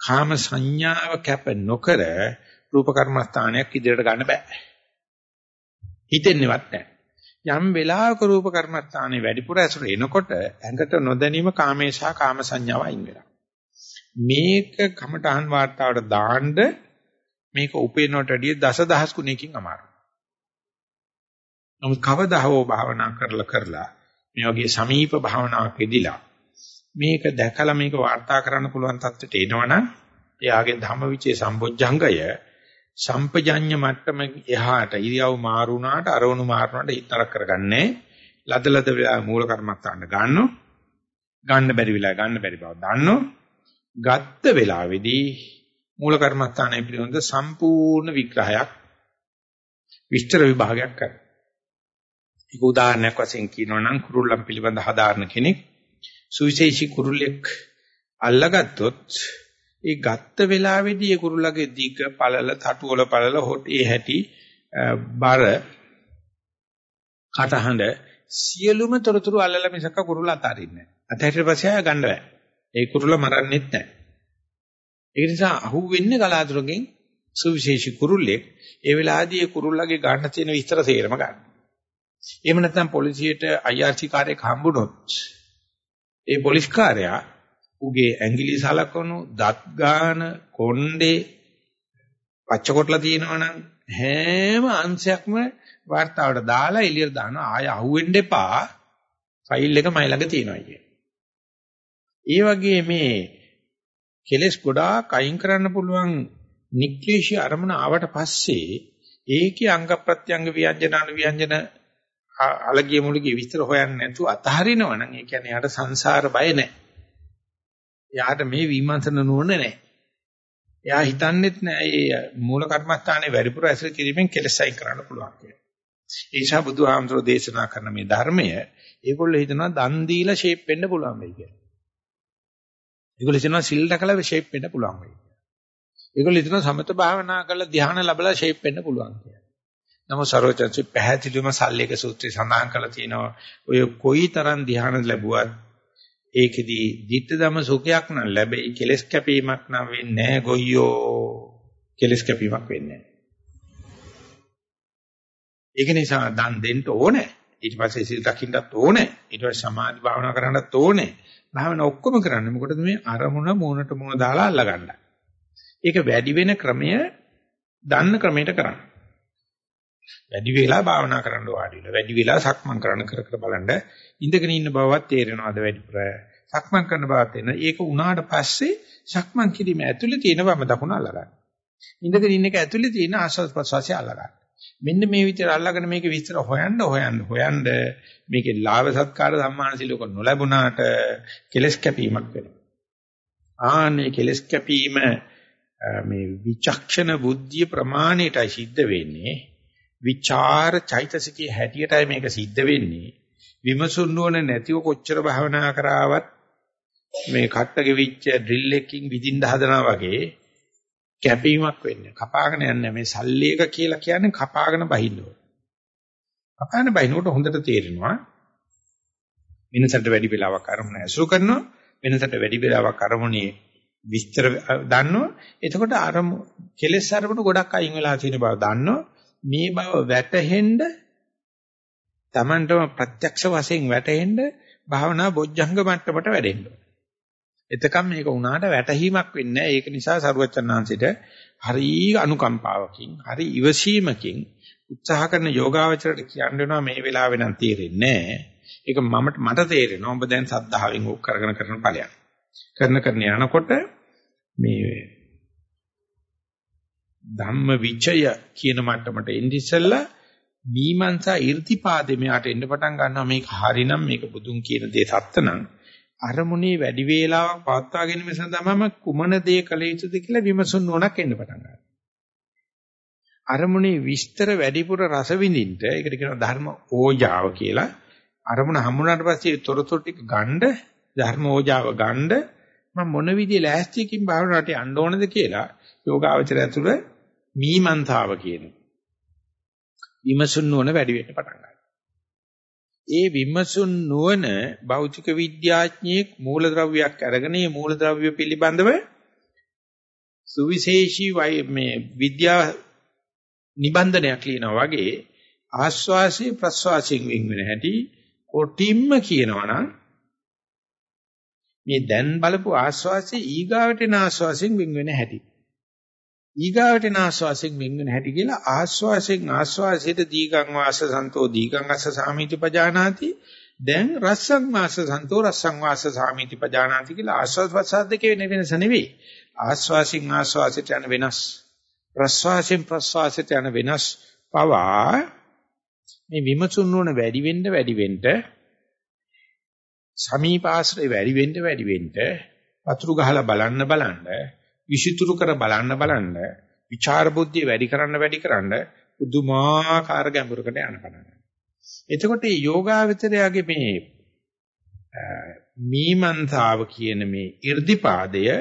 කාම සංඥාව කැප නොකර රූප කර්මස්ථානයක් ඉදිරියට ගන්න බෑ. හිතෙන්නේවත් නැහැ. යම් වෙලාවක රූප කර්මස්ථානේ වැඩිපුර ඇසුර එනකොට ඇඟට නොදැනීම කාමේශා කාම සංඥාව අයින් වෙනවා. මේක කමඨහන් වාර්තාවට දාන්න මේක උපේනට වැඩිය දසදහස් ගුණයකින් අමාරුයි. නමුත් කවදා හෝ භාවනා කරලා කරලා මේ වගේ සමීප භාවනාවක් යෙදිලා මේක දැකලා මේක වාර්තා කරන්න පුළුවන් තත්ත්වයට එනවනම් එයාගේ ධම්මවිචේ සම්බොජ්ජංගය සම්පජඤ්ඤ මට්ටම එහාට ඉරියව් මාරු වුණාට අරවණු මාරුණාට ඉතර කරගන්නේ ලදලද වෙලා මූල කර්මත්තාන්න ගන්නෝ ගන්න බැරි වෙලා ගන්න බැරි බව දන්නෝ ගත්ත වෙලාවේදී මූල කර්මස්ථානයේ පිළිබඳ සම්පූර්ණ විග්‍රහයක් විස්තර විභාගයක් කරනවා. ඒක උදාහරණයක් වශයෙන් කියනවා නම් කුරුල්ලන් පිළිබඳ හදාාරණ කෙනෙක් සුවිශේෂී කුරුල්ලෙක් අල්ලගත්තොත් ඒ ගත්ත වෙලාවේදී ඒ කුරුල්ලගේ දිග පළල තටු වල පළල හොටේ හැටි බර කටහඬ සියලුම තොරතුරු අල්ලලා මිසක කුරුල්ල අතාරින්නේ නැහැ. අතහැරියට පස්සේ ආය ගන්න බෑ. ඒ කුරුල්ල මරන්නෙත් නැහැ. ඒ නිසා අහුවෙන්නේ කලාතුරකින් සුවිශේෂී කුරුල්ලෙක්. ඒ වෙලාවේදී ඒ කුරුල්ලගේ ගන්න තියෙන විස්තර තේරම ගන්න. එහෙම නැත්නම් පොලිසියට IRC කාර්යයක් හම්බුනොත් ඒ පොලිස් කාර්යයා උගේ ඇඟිලි සලකනු, දත් ගාන, කොණ්ඩේ පච්චකොටලා තියෙනවනම් හැම අංශයක්ම වார்த்தාවට දාලා එළියට දානවා ආය අහුවෙන්න එපා ෆයිල් එක මයි ළඟ තියෙනවා කියන. ඒ වගේ මේ කෙලස් ගොඩාක් අයින් කරන්න පුළුවන් නික්ලේශී අරමුණ ආවට පස්සේ ඒකේ අංග ප්‍රත්‍යංග ව්‍යංජන අනුව්‍යංජන අලගිය මුලගේ විස්තර හොයන්නේ නැතුව අතහරිනවා නම් ඒ කියන්නේ යාට සංසාර බය නැහැ. යාට මේ විමර්ශන නුවණ නැහැ. එයා හිතන්නේත් නැහැ මේ මූල කර්මස්ථානයේ වැඩිපුර ඇසුර කිරීමෙන් කෙලස් අයින් කරන්න පුළුවන් කියලා. ඒ නිසා බුදුහාමුදුරෝ දේශනා කරන මේ ධර්මය ඒගොල්ලෝ හිතනවා දන් දීලා ෂේප් වෙන්න පුළුවන් වෙයි කියලා. ඒගොල්ලෝ හිතනවා සිල් රැකලා ෂේප් වෙන්න පුළුවන් වෙයි. ඒගොල්ලෝ හිතනවා සමත භාවනා කරලා ධ්‍යාන ලැබලා ෂේප් වෙන්න පුළුවන් කියලා. නමුත් සරෝජන්සි පැහැදිලිවම සල්ලේක සූත්‍රයේ සඳහන් කරලා තියෙනවා ඔය කොයිතරම් ධ්‍යාන ලැබුවත් ඒකෙදී ධිට්ඨදම සුඛයක් නම් ලැබෙයි කෙලස් කැපීමක් නම් වෙන්නේ නැහැ ගොයියෝ කෙලස් කැපීමක් වෙන්නේ නැහැ. ඒක නිසා දන් දෙන්න ඕනේ. ඊට පස්සේ සිල් දකින්නත් ඕනේ. ඊට පස්සේ සමාධි භාවනා කරන්නත් ඕනේ. භාවනා ඔක්කොම කරන්නේ මොකටද මේ අරමුණ මූණට මූණ දාලා අල්ලගන්න. ඒක වැඩි වෙන ක්‍රමය දන්න ක්‍රමයට කරන්න. වැඩි වෙලා භාවනා කරන්න වාඩි වෙලා වැඩි වෙලා සක්මන් කරන කර කර බලන්න ඉඳගෙන ඉන්න බවවත් තේරෙනවද වැඩිපුර සක්මන් කරන බවත් එන ඒක උනාට පස්සේ සක්මන් කිරීම ඇතුලේ තියෙන වම දකුණ අල්ලගන්න. ඉඳගෙන ඉන්න එක ඇතුලේ තියෙන ආස්වාද ප්‍රසවාසය අල්ලගන්න. මෙන්න මේ විතර අල්ලගෙන මේක විස්තර හොයන්න හොයන්න හොයන්න මේකේ ලාභ සත්කාර සම්මාන සිලෝක නොලැබුණාට කෙලස් කැපීමක් වෙනවා. ආන්නේ කෙලස් කැපීම මේ විචක්ෂණ බුද්ධිය ප්‍රමාණයටයි සිද්ධ වෙන්නේ. විචාර චෛතසිකයේ හැටියටයි මේක සිද්ධ වෙන්නේ. විමසුන් නොවන නැතිව කොච්චර භාවනා කරාවත් මේ කට්ට ගෙවිච්ච ඩ්‍රිල් එකකින් විදින්න හදනවා වගේ කැපීමක් වෙන්නේ. කපාගෙන යන්නේ මේ සල්ලේක කියලා කියන්නේ කපාගෙන බහින්න ඕන. කපාගෙන බහිනකොට හොඳට තේරෙනවා වෙනසට වැඩි වෙලාවක් අරමුණ ඇසුරු කරනවා වෙනසට වැඩි වෙලාවක් අරමුණේ විස්තර දන්නවා එතකොට අරමු කෙලෙස් අරමුණු ගොඩක් අයින් වෙලා තියෙන බව දන්නවා මේ බව වැටහෙන්න Tamanටම ප්‍රත්‍යක්ෂ වශයෙන් වැටහෙන්න භාවනා බොජ්ජංග මට්ටමට වැඩෙන්න එතකම් මේක උනාට වැටහීමක් වෙන්නේ නැහැ. ඒක නිසා සරුවචනාංශිට හරි අනුකම්පාවකින්, හරි ඉවසීමකින් උත්සාහ කරන යෝගාවචරයට කියන්න වෙනවා මේ වෙලාවේ නම් තේරෙන්නේ නැහැ. ඒක මමට මට තේරෙනවා. ඔබ දැන් සද්ධාවෙන් ඕක කරගෙන කරන ඵලයක්. කරන කරන යනකොට මේ ධම්ම විචය කියන මට්ටමට එන්නේ ඉස්සෙල්ලා මීමන්සා irdipaade මෙයාට එන්න පටන් ගන්නවා මේක හරිනම් මේක බුදුන් කියන දේ සත්‍යනම් අරමුණේ වැඩි වේලාවක් පවත්වා ගැනීම සඳහාම කුමන දේ කළ යුතුද කියලා විමසුන් නොනක් එන්න පටන් ගන්නවා. අරමුණේ විස්තර වැඩිපුර රස විඳින්න ඒකට කියනවා ධර්ම ඕජාව කියලා. අරමුණ හමුනාට පස්සේ තොරතුරු ටික ගන්න ධර්ම ඕජාව ගන්න මම මොන විදිහේ ලෑස්තියකින් භාවනාවට යන්න ඕනද කියලා යෝගාවචරය තුළ මීමන්තාව කියන විමසුන් නොවන වැඩි වෙන්න පටන් ගන්නවා. ඒ විමසුන් නොවන භෞතික විද්‍යාඥයෙක් මූලද්‍රව්‍යයක් අරගෙන මේ මූලද්‍රව්‍ය පිළිබඳව සුවිශේෂී මේ විද්‍යා නිබන්ධනයක් ලියනවා වගේ ආස්වාසී ප්‍රස්වාසයෙන් වෙන් වෙන හැටි කොටිම්ම කියනවනම් මේ දැන් බලපු ආස්වාසී ඊගාවට එන ආස්වාසයෙන් වෙන් වෙන හැටි ඊගාවට එන ආස්වාසයෙන් වෙන් වෙන හැටි කියලා ආස්වාසයෙන් ආස්වාසයට දීගං වාස සන්තෝ දීගං අස්ස සාමීති පජානාති. දැන් රස්සං වාස සන්තෝ රස්සං වාස සාමීති පජානාති කියලා ආස්වාස් ප්‍රසාද දෙකේ වෙන වෙනස නෙවෙයි. ආස්වාසින් ආස්වාසයට යන වෙනස්. ප්‍රස්වාසයෙන් ප්‍රස්වාසයට යන වෙනස් පවා මේ විමසුන් නොවන වැඩි වෙන්න වැඩි වෙන්න සමීපාශ්‍රය වැඩි වෙන්න වැඩි වෙන්න වතුරු ගහලා බලන්න බලන්න විසිතුරු කර බලන්න බලන්න විචාර බුද්ධිය වැඩි කරන්න වැඩි කරන්න පුදුමාකාර ගැඹුරකට යන පටන් එතකොට මේ යෝගාවචරයාගේ මේ මීමන්තාව කියන මේ irdipaadaya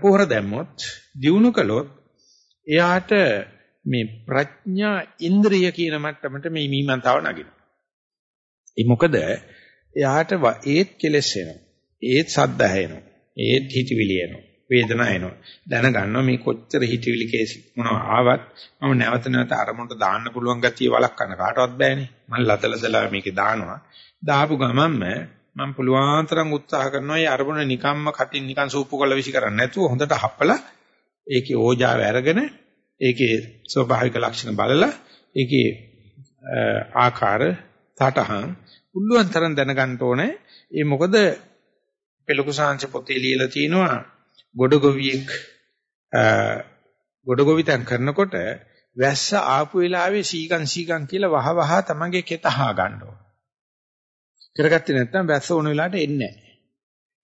පොහොර දැම්මොත් දිනු කළොත් එයාට මේ ප්‍රඥා ඉන්ද්‍රිය කියන මට්ටමට මේ මීමන්තාව නගිනවා. ඒ මොකද එයාට ඒත් කෙලස් එනවා. ඒත් සද්ද ඇහෙනවා. ඒත් හිතවිලි එනවා. වේදනාව එනවා. දැනගන්නවා මේ කොච්චර හිතවිලි කේස් මොනවා ආවත් මම නැවත නැවත අරමුණට දාන්න පුළුවන් ගතිය වළක්වන්න කාටවත් බෑනේ. මම ලතලදලා මේකේ දානවා. දාපු ගමන්ම මම පුළුවන් තරම් උත්සාහ කරනවා මේ අරමුණ නිකම්ම කටින් නිකන් සූප්පු කරලා විසි කරන්නේ නැතුව හොඳට හපලා ඒකේ ඕජාව අරගෙන ඒකේ ස්වභාවික ලක්ෂණ බලලා ඒකේ ආකාර තටහන් පුළුවන් තරම් දැනගන්න ඕනේ. ඒ මොකද පෙළොකු සාංශ පොතේ ලියලා තිනවා ගොඩගොවියෙක් ගොඩගොවිතැන් කරනකොට වැස්ස ආපු වෙලාවේ සීගන් සීගන් කියලා වහ වහ තමන්ගේ කෙත අහා ගන්න ඕන. කරගත්තේ නැත්නම් වැස්ස ඕන වෙලාවට එන්නේ නැහැ.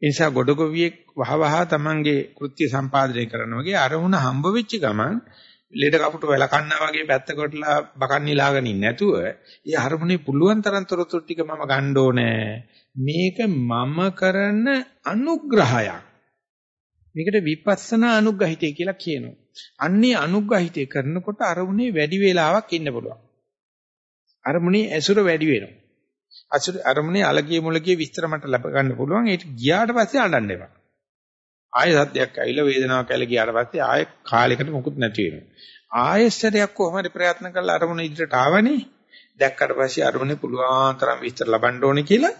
ඒ නිසා ගොඩගොවියෙක් වහ වහ තමන්ගේ කෘත්‍ය සම්පාදනය කරනවා වගේ අරමුණ හම්බ වෙච්ච ගමන් ලෙඩ කපුට වැලකන්නා වගේ පැත්තකටලා බකන් නිලාගෙන ඉන්නේ නැතුව ඒ අරමුණේ පුළුවන් තරම් තොරතුරු ටික මම ගන්න ඕනේ. මේක මම කරන අනුග්‍රහයක්. මේකට විපස්සනා අනුග්‍රහිතය කියලා කියනවා. අන්නේ අනුග්‍රහිතය කරනකොට අරමුණේ වැඩි වේලාවක් ඉන්න පුළුවන්. අරමුණේ ඇසුර වැඩි වෙනවා. අසුර අරමුණේ අලගිය මුලගිය විස්තර මට ලබ ගන්න පුළුවන්. ඒක ගියාට පස්සේ අඬන්න එපා. ආය සද්දයක් ඇවිල්ලා වේදනාවක් ඇවිල්ලා ගියාට පස්සේ ආය කාලයකට මොකුත් නැති වෙනවා. ආයෙස්සරයක් කොහොම හරි ප්‍රයත්න කරලා අරමුණ ඉදිරියට ආවනේ. දැක්කට පස්සේ අරමුණේ පුළුවන් තරම් විස්තර ලබන්න ඕනේ කියලා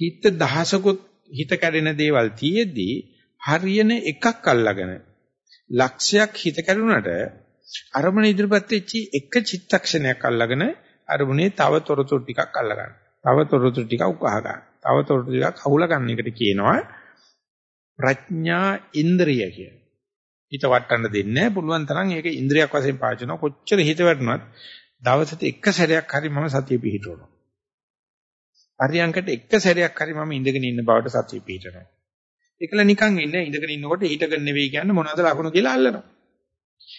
හිත දහසකුත් හිත කැඩෙන දේවල් තියේදී හරියන එකක් අල්ලගෙන ලක්ෂයක් හිත කැඩුනට අරමුණ ඉදිරිපත් වෙච්චි එක චිත්තක්ෂණයක් අල්ලගෙන අරමුණේ තව තොරතුරු ටිකක් අල්ලගන්න. තව තොරතුරු ටිකක් උකහා ගන්න. තව තොරතුරු ටිකක් අහුල ගන්න එකට කියනවා ප්‍රඥා ඉන්ද්‍රිය කියලා. හිත වටන්න දෙන්නේ පුළුවන් තරම් ඒක ඉන්ද්‍රියක් වශයෙන් පාවිච්චි කරනවා. කොච්චර හිත වැටුණත් දවසට එක සැරයක් හරි මම සතිය පිහිටවනවා. පරියන්කට එක සැරයක් හරි මම ඉඳගෙන ඉන්න බවට සතිය පිහිටනවා. ඒකල නිකන් ඉන්න ඉඳගෙන ඉන්නකොට හිටගෙන නෙවෙයි කියන්නේ මොනවද ලකුණු කියලා අල්ලනවා.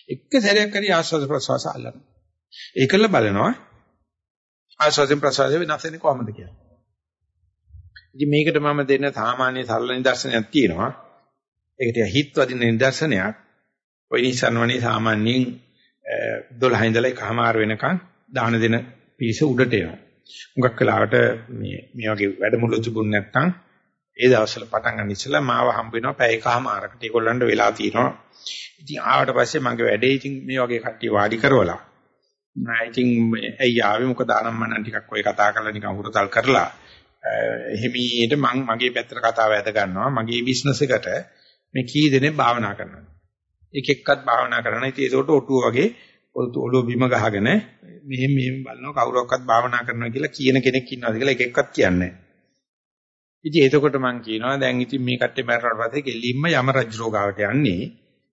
එක සැරයක් හරි ආස්වාද ප්‍රසවාස අල්ලනවා. ඒකල බලනවා ආස්වාදෙන් ප්‍රසවාස වෙනස් වෙන්නේ කොහොමද කියලා. ඉතින් මේකට මම දෙන්න සාමාන්‍ය සරල නිදර්ශනයක් තියෙනවා. ඒකට හිත් වදින නිදර්ශනයක්. ඔය නිසන්වනේ සාමාන්‍යයෙන් 12 ඉඳලා එකමාර වෙනකන් දාන දෙන පිරිස උඩට එනවා. හුඟක් වෙලාවට මේ මේ වගේ වැඩමුළු තිබුණ නැත්නම් ඒ දවස්වල පටන් ගන්න ඉස්සෙල්ලා මාව හම්බ වෙනවා පැය එකමාරකට ඒගොල්ලන්ට වෙලා තියෙනවා. ඉතින් ආවට පස්සේ මගේ වැඩේ ඉතින් මේ වගේ කට්ටිය වාඩි කරවලා මම ඉතින් ඇයි ආවේ මොකද ආරම්මණන් ටිකක් ඔය කතා කරලා නිකන් හුරතල් කරලා එහිමීට මං මගේ පැත්තට කතාව ඇද ගන්නවා මගේ බිස්නස් එකට මේ කී දෙනෙක් භාවනා කරනවා. එක එක්කත් භාවනා කරනවා. ඉතින් ඒකට ඔටුව වගේ ඔළුව බිම ගහගෙන මෙහෙම මෙහෙම බලනවා කවුරක්වත් භාවනා කරනවා කියලා කියන කෙනෙක් ඉන්නවාද කියලා එක එක්කත් කියන්නේ ඉතින් එතකොට මම කියනවා දැන් ඉතින් මේ කට්ටිය මැරුණාට පස්සේ කෙලින්ම යම රජ්‍රෝ ගාවට යන්නේ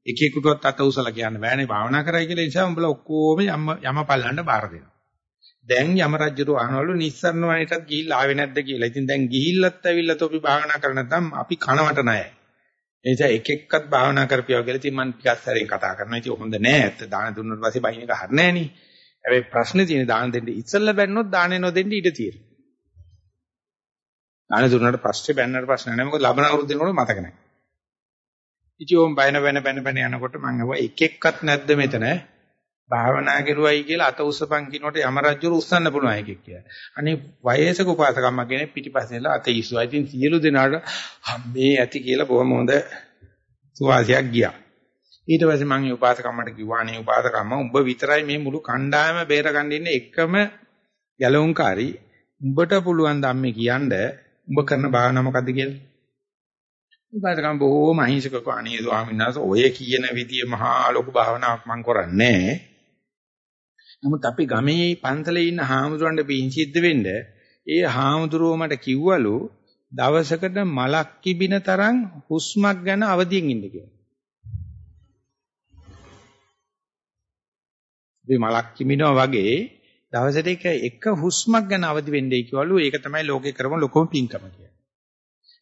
එක එකටවත් අත උසලා කියන්න බෑනේ භාවනා කරයි කියලා නිසා උඹලා ඔක්කොම යම යම පල්ලන්න බාර දෙනවා. දැන් යම රජ්‍රෝ අහනවලු නිස්සරණ වණේටත් ගිහිල්ලා ආවේ නැද්ද කියලා. ඉතින් දැන් ගිහිල්ලත් ඇවිල්ලා තොපි භාවනා කරන නැත්නම් අපි කනවට නැහැ. ඒ නිසා එක එක්කත් භාවනා කරපියව කියලා ඉතින් මම ටිකක් සැරෙන් කතා කරනවා. ඉතින් හොඳ නෑ. ඇත්ත දාන දුන්නාට පස්සේ බයින් එක හරිනේ නෑනේ. හැබැයි ප්‍රශ්නේ තියෙන්නේ දාන දෙන්න ඉස්සෙල්ලා බැන්නොත් දාන්නේ නොදෙන්න ඉඩ තියෙනවා. දාන දුන්නාට පස්සේ බැන්නට ප්‍රශ්න නැහැ. මොකද ලබන අවුරුද්ද දෙනකොට මතක නැහැ. ඉතින් ඕම් බයන වෙන වෙන වෙන යනකොට මම අහුවා එක එක්කත් නැද්ද මෙතන? භාවනා කරුවයි කියලා අත උස්සපන් කිනකොට යම රජුර උස්සන්න පුළුවන් එකෙක් කියලා. අනේ වයසක උපාසකම්ම කෙනෙක් පිටිපස්සෙන්ලා අත ඉස්සුවා. ඉතින් සියලු දෙනාට මේ ඇති කියලා බොහොම හොඳ සුවාසයක් ගියා. ඊට පස්සේ මම උපාසකම්මට කිව්වා අනේ උපාසකම්ම උඹ විතරයි මේ මුළු කණ්ඩායම බේරගන්න ඉන්න එකම ගැලවුම්කාරී. උඹට පුළුවන් ධම්මේ කියන්න උඹ කරන භාවනාව මොකද්ද කියලා. උපාසකම් බොහෝම අහිංසකව අනේ ස්වාමීන් වහන්සේ ඔය කියන විදිය මහා ලොකු භාවනාවක් මම කරන්නේ නමුත් අපි ගමේ පන්සලේ ඉන්න හාමුදුරන්ට පින් සිද්ධ වෙන්න ඒ හාමුදුරුවෝ මට කිව්වලු දවසකට මලක් කිබින තරම් හුස්මක් ගැන අවදියෙන් ඉන්න කියලා. මේ මලක් කිමිනවා වගේ දවසට එක එක හුස්මක් ගැන අවදි වෙන්නේ කිව්වලු ඒක තමයි ලෝකේ කරන ලොකම පින්කම කියලා.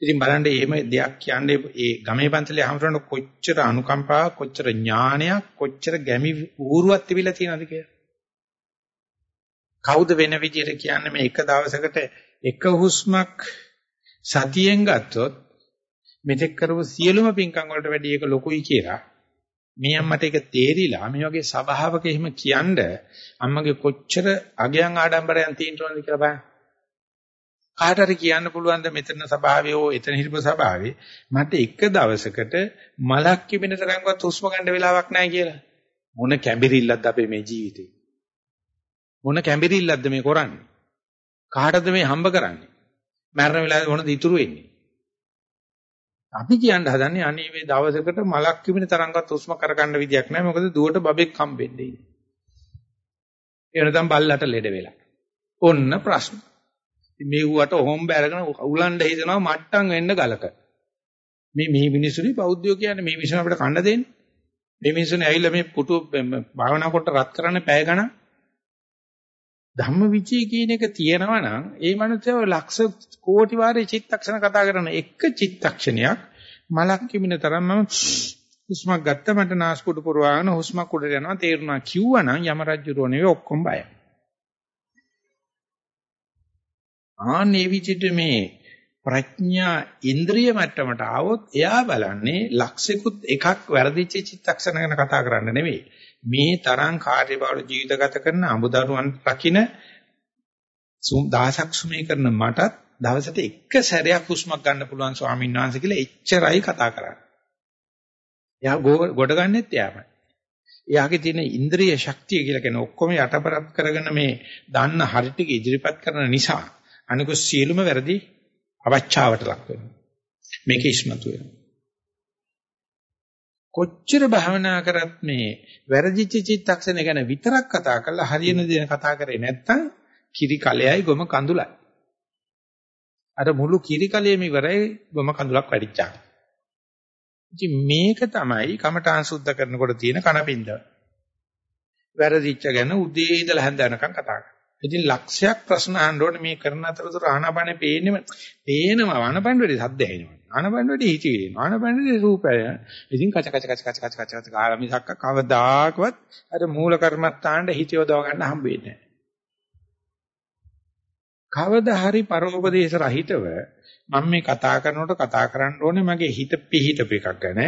ඉතින් බලන්න එහෙම දෙයක් කියන්නේ ඒ ගමේ පන්සලේ හමුරන කොච්චර අනුකම්පාවක් කොච්චර ඥානයක් කොච්චර ගැමි ඌරුවක් තිබිලා තියෙනවද කියලා. කවුද වෙන විදියට කියන්නේ මේ එක දවසකට එක හුස්මක් සතියෙන් ගත්තොත් මෙතෙක් කරපු සියලුම පින්කම් වලට වැඩිය ඒක ලොකුයි කියලා. මේ අම්මට ඒක තේරිලා මේ වගේ සබාවක එහෙම කියනද අම්මගේ කොච්චර අගයන් ආඩම්බරයන් තියෙනවද කියලා බලන්න. කාට හරි කියන්න පුළුවන් ද මෙතන සභාවේ හෝ එතන හිටපු සභාවේ මට එක දවසකට මලක් කිපෙන තරම්වත් හුස්ම ගන්න වෙලාවක් නැහැ කියලා. මොන කැඹිරිල්ලක්ද අපේ මේ ජීවිතේ. මොන කැඹිරිල්ලක්ද මේ කරන්නේ? කාටද මේ හම්බ කරන්නේ? මරණ වෙලාවේ මොනද ඉතුරු වෙන්නේ? අපි කියන්න හදන්නේ අනේ මේ දවසකට මලක් කිපෙන තරම්වත් හුස්ම කරගන්න විදියක් නැහැ. මොකද දුවට බබෙක් හම්බෙන්නේ. ඒ වෙනතම් බල්ලට ලෙඩ වෙලා. ඔන්න ප්‍රශ්න. මෙව්වට හොම්බ අරගෙන උලන්න හිතනවා මට්ටම් වෙන්න ගලක. මේ මේ මිනිස්සුනි බෞද්ධයෝ කියන්නේ මේ මිනිස්සු අපිට කන්න දෙන්නේ. මේ මිනිස්සුනේ ඇවිල්ලා මේ පුටු භාවනා කොට රත් කරන්න පැය ගණන්. ධම්මවිචී කියන එක තියෙනවා නම් ඒ මනුස්සයව ලක්ෂ කෝටි වාරේ චිත්තක්ෂණ කතා කරන එක චිත්තක්ෂණයක් මලක් කිමින තරම් මම හුස්මක් ගත්ත මට නාස්පුඩු පුරවාගෙන හුස්මක් උඩට යනවා තේරුණා කිව්වනම් යම රජුරෝ නෙවෙයි ඔක්කොම බයයි. ආන්නේ විදිහට මේ ප්‍රඥා ඉන්ද්‍රිය මට්ටමට ආවොත් එයා බලන්නේ ලක්ෂිකුත් එකක් වැරදිච්ච චිත්තක්ෂණ ගැන කතා කරන්න නෙවෙයි. මේ තරම් කාර්යබහුල ජීවිත ගත කරන අමුදරුවන් රකින්න දහසක් සුමේ කරන මටත් දවසට එක සැරයක් හුස්මක් ගන්න පුළුවන් ස්වාමීන් වහන්සේ කියලා එච්චරයි කතා කරන්නේ. එයා ගොඩ ගන්නෙත් එයාමයි. එයාගේ තියෙන ඉන්ද්‍රිය ශක්තිය කියලා කියන ඔක්කොම යටපරත් කරගෙන මේ දන්න හරි ටික ඉදිරිපත් කරන නිසා අනිකුත් සියලුම වැරදි අවචාවට ලක් වෙනවා. මේක ඉස්මතු වෙනවා. කොච්චර භවනා කරත් මේ වැරදිච්ච චිත්තක්ෂණ ගැන විතරක් කතා කරලා හරියන දේ කතා කරේ නැත්නම් කිරි කලෙයි ගොම කඳුලයි. අර මුළු කිරි කලෙම ඉවරයි ගොම කඳුලක් වැඩිච්චා. ඉතින් මේක තමයි කමඨාන් සුද්ධ කරනකොට තියෙන කනපින්ද. වැරදිච්ච ගැන උදේ ඉඳලා හැන්ද වෙනකම් කතා කරනවා. ඉතින් ලක්ෂයක් ප්‍රශ්න අහන්න ඕනේ මේ කරන අතරතුර ආනාපානේ පේන්නේම පේනවා ආනාපාන වෙලේ සද්ද ඇහෙනවා. ආනාපාන වෙලේ හිතවිලි එනවා. ආනාපාන වෙලේ රූපය. ඉතින් කච කච කච කච කච කච කච කාලා මිසක්ක කවදාකවත් අර මූල කර්මස්ථානට හිත යොදව ගන්න හම්බෙන්නේ නැහැ. කවදා හරි පරෝපදේශ රහිතව මම මේ කතා කරනකොට කතා කරන්න ඕනේ මගේ හිත පිහිටප එකක් ගැන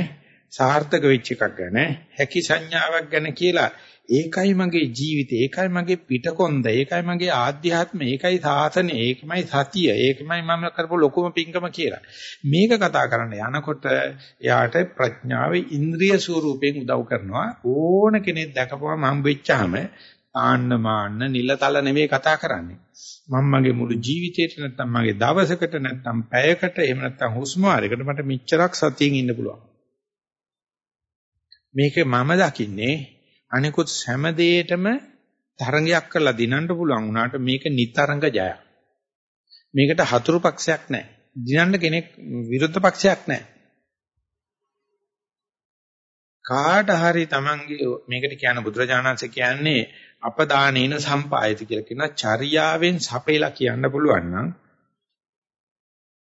සාර්ථක වෙච්ච එකක් ගැන හැකි සංඥාවක් ගැන කියලා ඒකයි මගේ ජීවිතය, ඒකයි මගේ පිටකොන්ද, ඒකයි මගේ ආධ්‍යාත්මය, ඒකයි සාසනය, ඒකමයි සතිය, ඒකමයි මම කරපු ලොකුම පිංකම කියලා. මේක කතා කරන්න යනකොට එයාට ප්‍රඥාවේ ඉන්ද්‍රිය ස්වරූපයෙන් උදව් කරනවා. ඕන කෙනෙක් දැකපුවම හම්බෙච්චාම ආන්න මාන්න නිලතල නෙමෙයි කතා කරන්නේ. මම මගේ මුළු ජීවිතේට නැත්තම් මගේ දවසකට නැත්තම් පැයකට එහෙම නැත්තම් හුස්ම වාරයකට මට මෙච්චරක් සතියෙන් ඉන්න පුළුවන්. මේක මම දකින්නේ අනිකුත් හැම දෙයකටම තරංගයක් කරලා දිනන්න පුළුවන් වුණාට මේක නිතරංග ජයක්. මේකට හතුරු පක්ෂයක් නැහැ. දිනන්න කෙනෙක් විරුද්ධ පක්ෂයක් නැහැ. කාට හරි Tamange මේකට කියන බුදුරජාණන්සේ කියන්නේ අපදානේන සම්පායති කියලා කියන චර්යාවෙන් සපේලා කියන්න පුළුවන් නම්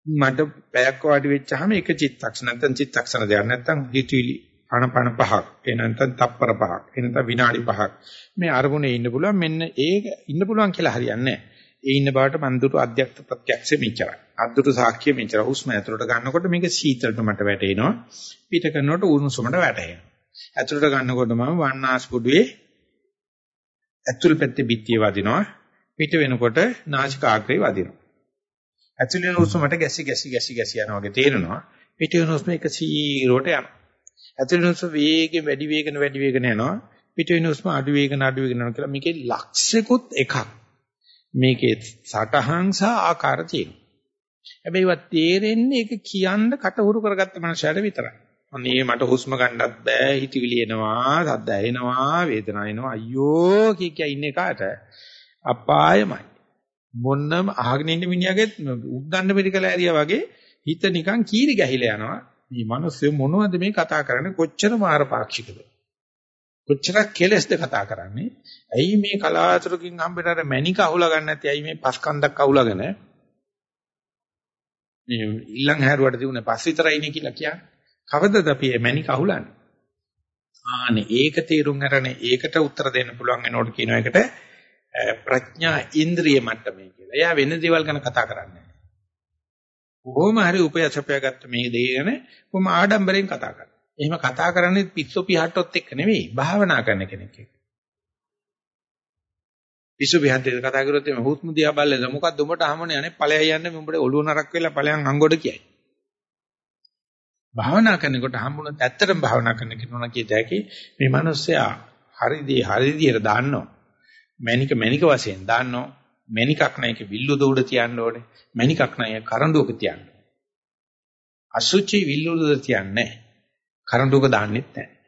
මට පැයක් වාඩි වෙච්චාම එක චිත්තක්ෂණ නැත්නම් චිත්තක්ෂණ දෙයක් නැත්නම් හිතවිලි ආනපන පහක් ඒ නැත්නම් තප්පර පහක් ඒ නැත්නම් විනාඩි පහක් මේ අරමුණේ ඉන්න පුළුවන් මෙන්න ඒක ඉන්න පුළුවන් කියලා හරියන්නේ ඒ ඉන්න බවට මන් දුටු අධ්‍යක්ෂ ප්‍රත්‍යක්ෂ මෙච්චරයි. අද්දුටු සාක්ෂිය මෙච්චර. හුස්ම ඇතුළට ගන්නකොට මේක සීතලට මට වැටෙනවා. පිට කරනකොට උණුසුමට වැටෙනවා. ඇතුළට ගන්නකොට මම වන්නාස්පුඩුවේ ඇතුල් පැත්තේ බිත්තිය වදිනවා. පිට වෙනකොට නාසිකාග්‍රේ වදිනවා. ඇතුළේ උණුසුමට ගැසි ගැසි ගැසි ගැසි යනවා වගේ තේරෙනවා. පිට වෙන උණුසුම එක සීරෝට යනවා. ඇතුළේ උණුසුම වේගෙන් වැඩි වේගන වැඩි වේගන යනවා. පිට වෙන උණුසුම අඩු වේගන අඩු වේගන යනවා කියලා මේකේ ලක්ෂිකුත් එකක්. මේකේ සටහන් සහ ආකාර තියෙනවා. හැබැයි වත් තේරෙන්නේ ඒක කියන්න කටහුරු කරගත්ත මනුස්සයට විතරයි. අනේ මට හුස්ම ගන්නත් බෑ හිතවිලි එනවා සද්ද ඇහෙනවා වේදනාව එනවා අයියෝ කිය කිය ඉන්නේ කාට අපායමයි මොන්නම අහගෙන ඉන්න මිනිහගෙත් උද්දන්න පිළිකල ඇරියා වගේ හිත නිකන් කීරි ගැහිලා යනවා මේ මිනිස්සු මොනවද මේ කතා කරන්නේ කොච්චර මාර පාක්ෂිකද කොච්චර කෙලස්ද කතා කරන්නේ ඇයි මේ කලාතුරකින් හම්බෙට අර මැණික අහුලා ගන්න නැති ඇයි මේ පස්කන්දක් අහුලාගෙන මේ ඊළඟ හැරුවට තිබුණේ පස් විතරයිනේ කියලා කියන්නේ කවදද අපි මේ මැණික අහුලන්නේ? ආනේ ඒක තේරුම් අරගෙන ඒකට උත්තර දෙන්න පුළුවන් වෙනකොට කියන එකට ප්‍රඥා ඉන්ද්‍රිය මට්ටමේ කියලා. එයා වෙන දේවල් ගැන කතා කරන්නේ නැහැ. කොහොම හරි උපයසපයගත්ත මේ දේ ගැන කොහොම ආඩම්බරෙන් කතා කරනවා. එහෙම කතා කරන්නේ පිස්සු පිහට්ටොත් එක්ක නෙවෙයි, භාවනා කරන කෙනෙක් එක්ක. පිස්සු පිහට්ටෙත් කතා කරොත් එමේ හුස්ම දිහා බලලා මොකක්ද උඹට හමුනේ අනේ ඵලයන් යන්නේ උඹට ඔළුව නරක් වෙලා ඵලයන් අංගොඩ කියයි. භාවනා කරනකොට හම්බුනත් ඇත්තටම භාවනා කරන කෙනා කියත හැකි මේ මිනිස්සයා හරිදී හරිදියට දාන්නෝ මැනික මැනික වශයෙන් දාන්නෝ මැනිකක් නැයක විල්ලුද උඩ තියන්න ඕනේ. මැනිකක් නැය කරඬුවක තියන්න. අසුචි විල්ලුද තියන්නේ කරඬුවක දාන්නෙත් නැහැ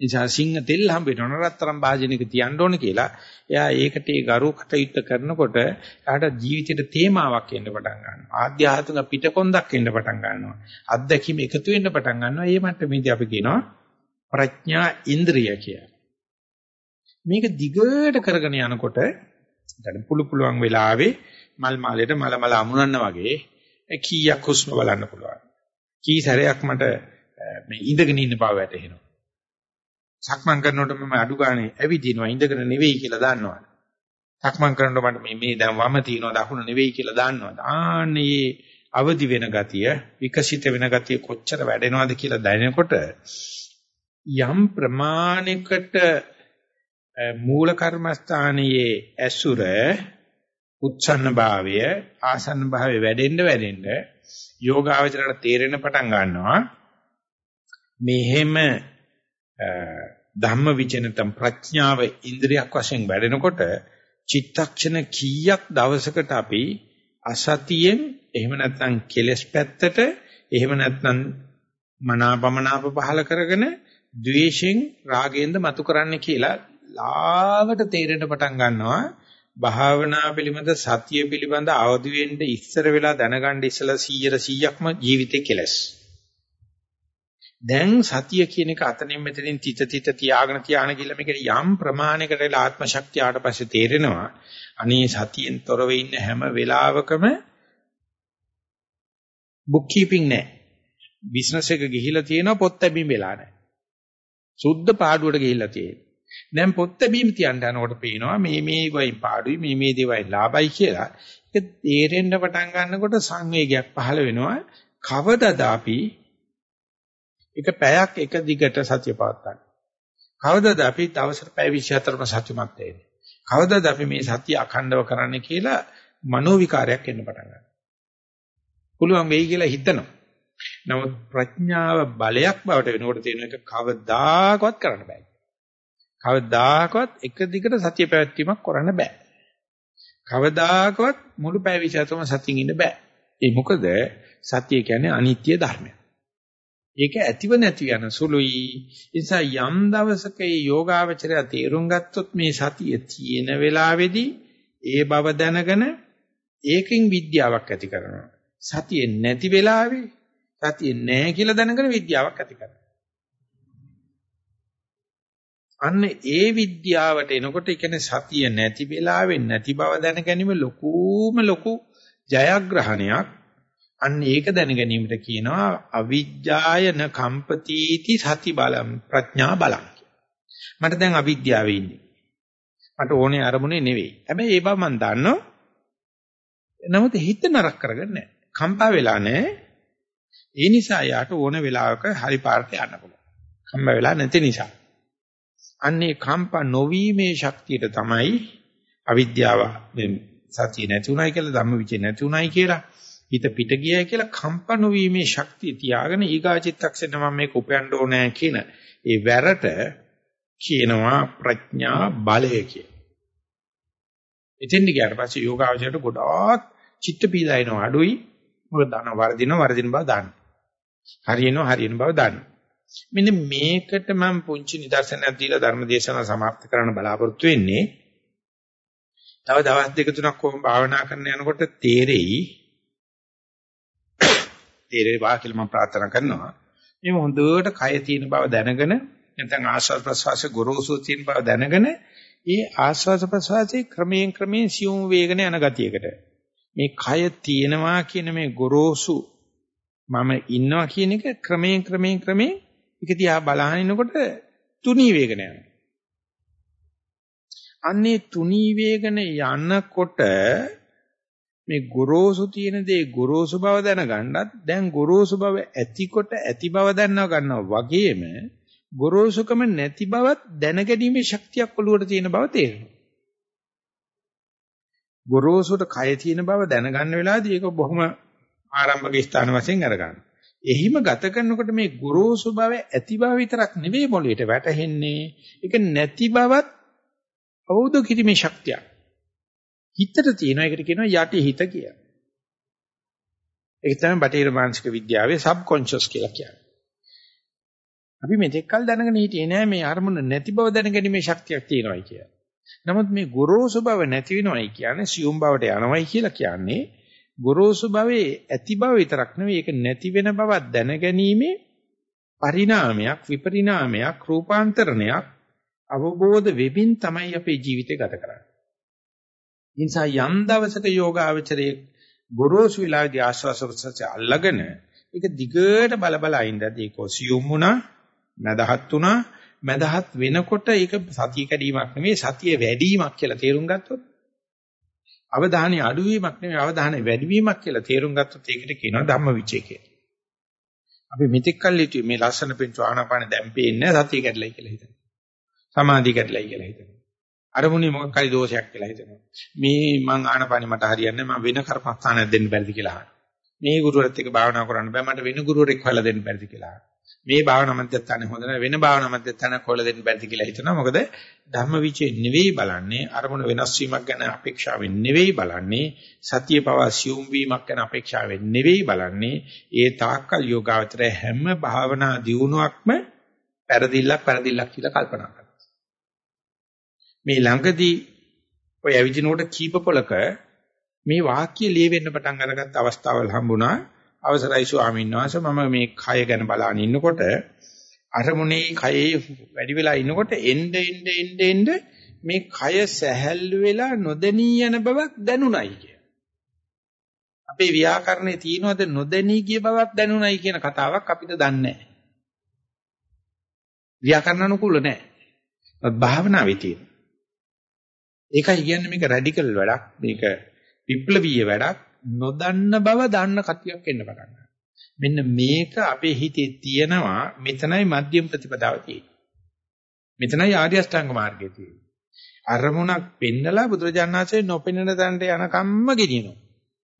නිසා සිංහ තෙල් හම්බ වෙනවන රත්තරන් භාජනයක තියන්න ඕනේ කියලා එයා ඒකට ඒ ගරු කටයුත්ත කරනකොට එයාට ජීවිතේට තේමාවක් එන්න පටන් ගන්නවා. ආධ්‍යාත්මික පිටකොන්දක් එන්න පටන් ගන්නවා. අත්දැකීම් එකතු වෙන්න පටන් ගන්නවා. ඒ මට්ටමේදී අපි කියනවා ප්‍රඥා ඉන්ද්‍රිය කියලා. මේක දිගට කරගෙන යනකොට දැන් පුළු පුළුවන් වෙලාවේ මල් මාලේට මල මල අමුණන්න වගේ කීයක් හුස්ම බලන්න පුළුවන් කී සැරයක් මට මේ ඉඳගෙන ඉන්න බව වැටහෙනවා සක්මන් කරනකොට මම අඩු ගානේ ඇවිදිනවා ඉඳගෙන නෙවෙයි කියලා දන්නවා. සක්මන් කරනකොට මට මේ මේ දැන් වම තියනවා දකුණ නෙවෙයි කියලා දන්නවා. ආන්නේ අවදි වෙන ගතිය, විකසිත වෙන ගතිය කොච්චර වැඩෙනවද කියලා දැනෙනකොට යම් ප්‍රමාණයකට මූල කර්මස්ථානයේ ඇසුර උච්ඡන්න භාවය ආසන්න භාවය වැඩෙන්න වැඩෙන්න යෝගාවචරයට තේරෙන පටන් ගන්නවා. මෙහෙම ධම්ම විචනතම් ප්‍රඥාව ඉන්ද්‍රියක් වශයෙන් වැඩෙනකොට චිත්තක්ෂණ කීයක් දවසකට අපි අසතියෙන් එහෙම නැත්නම් කෙලස් පැත්තට එහෙම නැත්නම් මනාපමනාප පහල කරගෙන ද්වේෂෙන් රාගයෙන්ද මතු කරන්නේ කියලා ලාවට තේරෙන්න පටන් ගන්නවා. භාවනා පිළිබඳ සතිය පිළිබඳ අවදි වෙන්න ඉස්සර වෙලා දැනගන්න ඉස්සලා 100 100ක්ම ජීවිතේ කෙලස්. දැන් සතිය කියන එක අතනින් මෙතනින් තිත තිත තියාගෙන තියාන කියලා මේක යම් ප්‍රමාණයකට ආත්ම ශක්තිය ආට පස්සේ තේරෙනවා. අනේ සතියෙන් තොරව ඉන්න හැම වෙලාවකම බුක් කීපින් නැහැ බිස්නස් එක ගිහිලා තියෙනවා පොත් ලැබීම වෙලා නැහැ සුද්ධ පාඩුවට ගිහිල්ලා තියෙනවා. දැන් පොත් ලැබීම තියන්න යනකොට පේනවා මේ මේ වයින් පාඩුයි මේ මේ දේවල් ලාභයි කියලා ඒක තේරෙන්න පටන් ගන්නකොට සංවේගයක් පහළ වෙනවා කවදද අපි එක පැයක් එක දිගට සතිය පවත්වන්නේ. කවදද අපි දවසට පැය 24ම සතියමත් වෙන්නේ? කවදද අපි මේ සතිය අඛණ්ඩව කරන්නේ කියලා මනෝ විකාරයක් එන්න පටන් ගන්නවා. පුළුවන් වෙයි කියලා හිතනවා. නමුත් ප්‍රඥාව බලයක් බවට වෙනකොට තියෙන එක කවදාකවත් කරන්න බෑ. කවදාකවත් එක දිගට සතිය පැවැත්වීමක් කරන්න බෑ. කවදාකවත් මුළු පැය 24ම සතියින් ඉන්න බෑ. ඒ මොකද සතිය කියන්නේ අනිත්‍ය ධර්මයක්. ඒක ඇතිව නැති යන සුළුයි. ඒ නිසා යම් දවසක මේ යෝගාවචරය තේරුම් ගත්තොත් මේ සතිය තියෙන වෙලාවේදී ඒ බව දැනගෙන ඒකෙන් විද්‍යාවක් ඇති කරනවා. සතිය නැති වෙලාවේ සතිය නැහැ කියලා දැනගෙන විද්‍යාවක් ඇති කරනවා. අන්න ඒ විද්‍යාවට එනකොට ඒ කියන්නේ සතිය නැති වෙලාවෙ නැති බව දැන ගැනීම ලොකුම ලොකු ජයග්‍රහණයක් අන්න ඒක දැන ගැනීමට කියනවා අවිජ්ජායන කම්පතිති සති බලම් ප්‍රඥා බලම් මට දැන් අවිද්‍යාවේ ඉන්නේ. මට ඕනේ අරමුණේ නෙවෙයි. හැබැයි ඒ බව මම දන්නවා. නමුත් හිත නරක කරගන්නේ නැහැ. කම්පා වෙලා නැහැ. ඒ නිසා යාට ඕන වෙලාවක හරි පාරට යන්න පුළුවන්. කම්පා වෙලා නැති නිසා. අන්නේ කම්පා නොවීමේ ශක්තියට තමයි අවිද්‍යාව සතිය නැති උනායි කියලා ධම්මවිචේ නැති උනායි කියලා හිත පිට ගියයි කියලා කම්පා නොවීමේ ශක්තිය තියාගෙන ඊගාචිත්තක්ෂණ මම මේක උපයන්න ඕනේ කියන ඒ වැරට කියනවා ප්‍රඥා බලය කියලා. එතෙන්දි ගියාට පස්සේ යෝගාවචරයට ගොඩාක් චිත්ත පීඩා එනවා අඩුයි. මොකද දන වර්ධින වර්ධින බව දන්න. හරියනවා හරියන බව දන්න. මෙන්න මේකට මම පුංචි නිදර්ශනයක් දීලා ධර්මදේශනා સમાප්ත කරන්න බලාපොරොත්තු වෙන්නේ. තව දවස් දෙක තුනක් කොහොම භාවනා කරන්න යනකොට තේරෙයි. තේරෙවා කියලා මම ප්‍රාර්ථනා කරනවා. මේ හොඳට කය තියෙන බව දැනගෙන නැත්නම් ආස්වාද ප්‍රසවාසයේ ගොරෝසු තියෙන බව දැනගෙන ඒ ආස්වාද ප්‍රසවාසයේ ක්‍රමයෙන් ක්‍රමයෙන් සියුම් වේගන යන ගතියකට මේ කය තියෙනවා කියන මේ ගොරෝසු මම ඉන්නවා කියන එක ක්‍රමයෙන් ක්‍රමයෙන් ක්‍රමයෙන් ඒක දිහා බලහිනකොට තුනී වේගන යනවා. අන්නේ තුනී වේගන යනකොට මේ ගොරෝසු තියෙන දේ ගොරෝසු බව දැනගන්නත් දැන් ගොරෝසු බව ඇතිකොට ඇති බව දැනව ගන්නවා වගේම ගොරෝසුකම නැති බවත් දැනගැනීමේ ශක්තියක් ඔළුවට තියෙන බව තේරෙනවා. ගොරෝසුට කය තියෙන බව දැනගන්න වෙලාවදී ඒක බොහොම ආරම්භක ස්ථාන වශයෙන් අරගන්න. එහිම ගත කරනකොට මේ ගොරෝසු බව ඇති බව විතරක් නෙවෙයි මොළයට වැටහෙන්නේ. ඒක නැති බවත් අවබෝධ කිරීමේ ශක්තියක්. හිතට තියෙන එකට කියනවා යටි හිත කියලා. ඒක තමයි බටහිර මානසික විද්‍යාවේ සබ්කොන්ෂස් කියලා කියන්නේ. අපි මෙතෙක් කල් දැනගෙන හිටියේ නෑ මේ අරමුණ නැති බව දැනගැනීමේ ශක්තියක් තියෙනවායි කියලා. නමුත් මේ ගොරෝසු බව නැති වෙනවයි කියන්නේ සියුම් බවට යනවයි කියලා කියන්නේ ගොරෝසු භවයේ ඇති බව විතරක් නෙවෙයි ඒක නැති වෙන බවක් දැනගැනීමේ පරිණාමයක් විපරිණාමයක් රූපාන්තරණයක් අවබෝධ වෙමින් තමයි අපේ ජීවිතය ගත කරන්නේ. ඒ නිසා යම් දවසක යෝගාවචරයේ ගොරෝසු විලාදී ආස්වාස ප්‍රසච අල්ලගෙන ඒක දිගට බල බල ඉඳදී ඒක සියුම් වුණා මදහත් වුණා මදහත් වෙනකොට ඒක සතිය කැඩීමක් නෙමෙයි සතිය වැඩිවීමක් කියලා තේරුම් ගත්තොත් අවධානය අඩුවීමක් නෙමෙයි අවධානය වැඩිවීමක් කියලා තේරුම් ගත්තොත් ඒකට කියනවා ධම්මවිචය කියලා. අපි මෙතෙක් කල් හිතුවේ මේ ලස්සන පිටු ආනාපාන දැන් පේන්නේ සතිය කැඩලයි කියලා හිතනවා. සමාධිය කැඩලයි කියලා හිතනවා. අරමුණේ මොකක් හරි දෝෂයක් කියලා හිතනවා. මේ මං ආනාපානෙ මට හරියන්නේ මම වෙන කර්මස්ථානයක් දෙන්න බැරිද කියලා අහනවා. මේ ගුරුවරත් එක්ක භාවනා කරන්න බෑ මට වෙන ගුරුවරෙක් හොයලා දෙන්න බැරිද කියලා අහනවා. මේ භාවනා මධ්‍යස්ථානේ හොඳ නැහැ වෙන භාවනා මධ්‍යස්ථානක් හොයලා දෙන්න බැරිද කියලා හිතනවා. මොකද ධම්මවිචේ නෙවෙයි බලන්නේ අරමුණ වෙනස් වීමක් ගැන අපේක්ෂාවෙන් නෙවෙයි බලන්නේ සතිය පවා සියුම් වීමක් ගැන අපේක්ෂාවෙන් නෙවෙයි බලන්නේ ඒ තාක්කල් යෝගාවචරය හැම භාවනා දියුණුවක්ම පෙරදිල්ලක් පෙරදිල්ලක් කියලා කල්පනා කරනවා. මේ ළඟදී ඔය ඇවිදිනකොට කීප පොලක මේ වාක්‍ය ලියවෙන්න පටන් අරගත්ත අවස්ථාවල් හම්බුණා. අවසරයි ස්වාමීන් වහන්සේ මම මේ කය ගැන බලන ඉන්නකොට අරමුණේ කයේ වැඩි වෙලා ඉන්නකොට එnde එnde එnde එnde මේ කය සැහැල්ලු වෙලා නොදෙනී යන බවක් දැනුණයි කිය. අපේ ව්‍යාකරණේ තියෙනවද නොදෙනී කිය බවක් දැනුණයි කියන කතාවක් අපිට දන්නේ නැහැ. ව්‍යාකරණ අනුකූල නැහැ. භාවනාවේ තියෙන. ඒකයි කියන්නේ මේක රැඩිකල් වැඩක්. මේක විප්ලවීය වැඩක්. නොදන්න බව දන්න කතියක් එන්න පටන් මෙන්න මේක අපේ හිතේ තියෙනවා මෙතනයි මධ්‍යම ප්‍රතිපදාව තියෙන්නේ. මෙතනයි ආර්ය අෂ්ටාංග මාර්ගය තියෙන්නේ. අරමුණක් පෙන්නලා බුදුරජාණන්සේ නොපෙනෙන තැනට යන කම්ම ගෙනියනවා.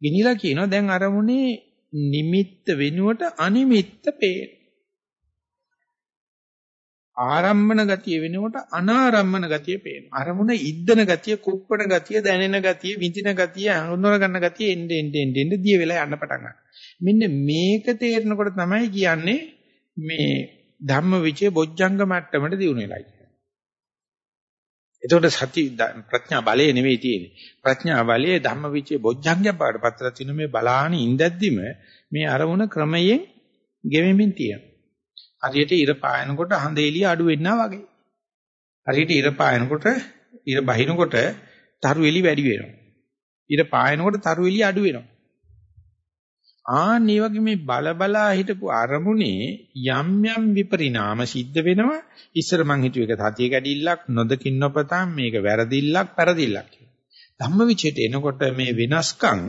ගෙනිලා කියනවා දැන් අරමුණේ නිමිත්ත වෙනුවට අනිමිත්ත පේන. ආරම්මන ගතිය වෙනකොට අනාරම්මන ගතිය පේනවා. අරමුණ ඉද්දන ගතිය, කුප්පණ ගතිය, දැනෙන ගතිය, විඳින ගතිය, හඳුනන ගන්න ගතිය එන්න එන්න එන්න එන්න දිය වෙලා යන්න පටන් ගන්නවා. මෙන්න මේක තේරෙනකොට තමයි කියන්නේ මේ ධම්මවිචේ බොජ්ජංග මට්ටමට දියුණු වෙලා කියන්නේ. එතකොට සති ප්‍රඥා බලය නෙවෙයි තියෙන්නේ. ප්‍රඥා බලයේ ධම්මවිචේ බොජ්ජංගය පාඩපත්‍ර තියෙන මේ බලාන ඉඳද්දිම මේ අරමුණ ක්‍රමයෙන් ගෙවෙමින් තියෙනවා. හරියට ඉර පායනකොට හඳ එළිය අඩු වෙන්නා වගේ. හරියට ඉර පායනකොට ඉර බහිනකොට තරු එළි වැඩි වෙනවා. ඉර පායනකොට තරු එළි අඩු වෙනවා. ආන් මේ වගේ මේ බල බලා හිටපු අරමුණේ යම් යම් විපරිණාම සිද්ධ වෙනවා. ඉස්සර මං හිතුව එක සතිය කැඩිල්ලක් නොදකින් නොපතන් මේක වැරදිල්ලක් පෙරදිල්ලක් කියලා. ධම්මවිචයට එනකොට මේ වෙනස්කම්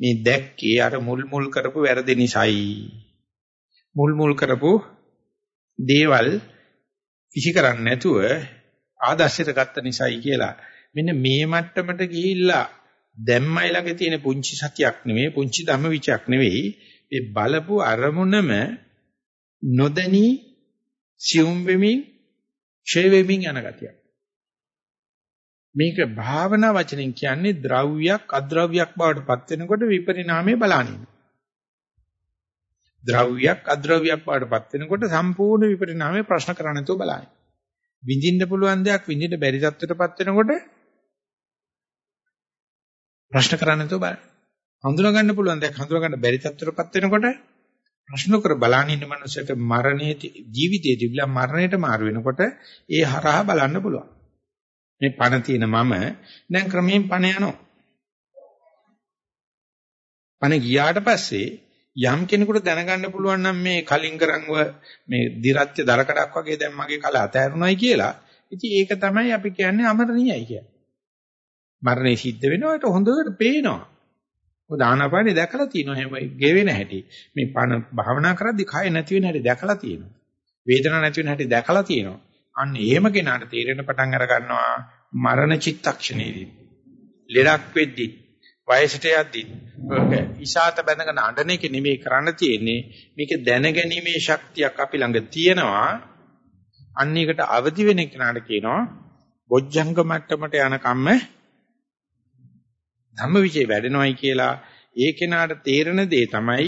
මේ දැක්කේ අර මුල් මුල් කරපු වැරදි නිසායි. මුල් මුල් කරපු දේවල් කිසි කරන්නේ නැතුව ආදර්ශයට ගත්ත නිසායි කියලා. මෙන්න මේ මට්ටමට ගිහිල්ලා දැම්මයි ළඟ තියෙන පුංචි සතියක් නෙවෙයි පුංචි ධම්මවිචයක් නෙවෙයි මේ බලපු අරමුණම නොදැනී සියුම් වෙමින් ඡේ වෙමින් යන ගතියක්. මේක භාවනා වචනෙන් කියන්නේ ද්‍රව්‍යයක් අද්‍රව්‍යයක් බවට පත් වෙනකොට විපරිණාමය බලනින්න. ද්‍රව්‍යයක් අද්‍රව්‍යයක් බවට පත් වෙනකොට සම්පූර්ණ විපරිණාමය ප්‍රශ්න කරන්න නැතුව බලනින්න. විඳින්න පුළුවන් දෙයක් විඳින්න බැරි තත්ත්වයටපත් වෙනකොට ප්‍රශ්න කරන්න නැතුව බලන්න. හඳුනා ගන්න පුළුවන් දෙයක් හඳුනා ගන්න බැරි තත්ත්වයටපත් වෙනකොට ප්‍රශ්න කර බලන ඉන්න මනුස්සයට මරණයේ ජීවිතයේ තිබිලා මරණයට මාරු වෙනකොට ඒ හරහා බලන්න පුළුවන්. මේ පණ තියෙන මම දැන් ක්‍රමයෙන් පණ යනවා. පණ ගියාට පස්සේ යම් කෙනෙකුට දැනගන්න පුළුවන් නම් මේ කලින් කරන්ව මේ දිරත්‍ය දරකඩක් වගේ දැන් මගේ කල අතහැරුණයි කියලා. ඉතින් ඒක තමයි අපි කියන්නේ අමරණීයයි කියන්නේ. මරණය සිද්ධ වෙනවා ඒක හොඳට පේනවා. මොකද ආනාපානෙ දැකලා තියෙනවා හැබැයි ගෙවෙන හැටි. මේ පණ භාවනා කරද්දී කය නැති වෙන හැටි දැකලා තියෙනවා. වේදනාවක් නැති වෙන හැටි දැකලා තියෙනවා. අන්න එහෙම කෙනාට තේරෙන පටන් අර ගන්නවා මරණ චිත්තක්ෂණයේදී. ලෙඩක් වෙද්දී වයසට යද්දී ඉසాత බැඳගෙන අඬන එක නෙමෙයි කරන්න තියෙන්නේ මේක දැනගැනීමේ ශක්තියක් අපි ළඟ තියෙනවා අන්න එකට අවදි වෙන කෙනාට කියනවා බොජ්ජංග මට්ටමට යන කම්ම ධම්මවිචේ වැඩෙනවයි කියලා ඒ කෙනාට තේරෙන දේ තමයි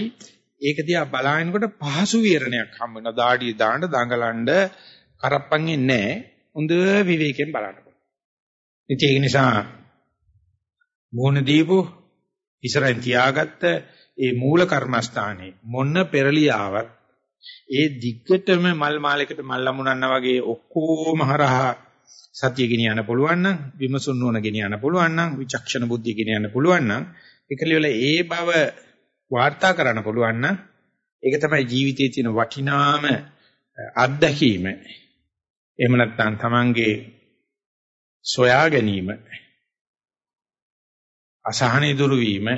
ඒක දිහා බලනකොට පහසු විරණයක් හම්බ වෙනවා. දාඩිය දාන්න දඟලන්න කරප්පන් එන්නේ හොඳ විවේකයෙන් බලන්න. ඉතින් ඒක නිසා මොන දීපු ඉස්සරහින් තියාගත්ත ඒ මූල කර්මස්ථානේ මොන පෙරලියාවක් ඒ දිග්ගටම මල් මාලයකට මල් ලැබුණා වගේ ඔක්කොම හරහා සතිය ගෙනියන්න පුළුවන් නම් විමසුන් නොන ගෙනියන්න පුළුවන් නම් විචක්ෂණ බුද්ධිය ගෙනියන්න පුළුවන් නම් ඒකලිවල ඒ බව වාර්තා කරන්න පුළුවන් නම් ඒක තමයි ජීවිතයේ තියෙන වටිනාම අත්දැකීම. එහෙම නැත්නම් Tamange සොයා ගැනීම අසහනෙ දුරු වීම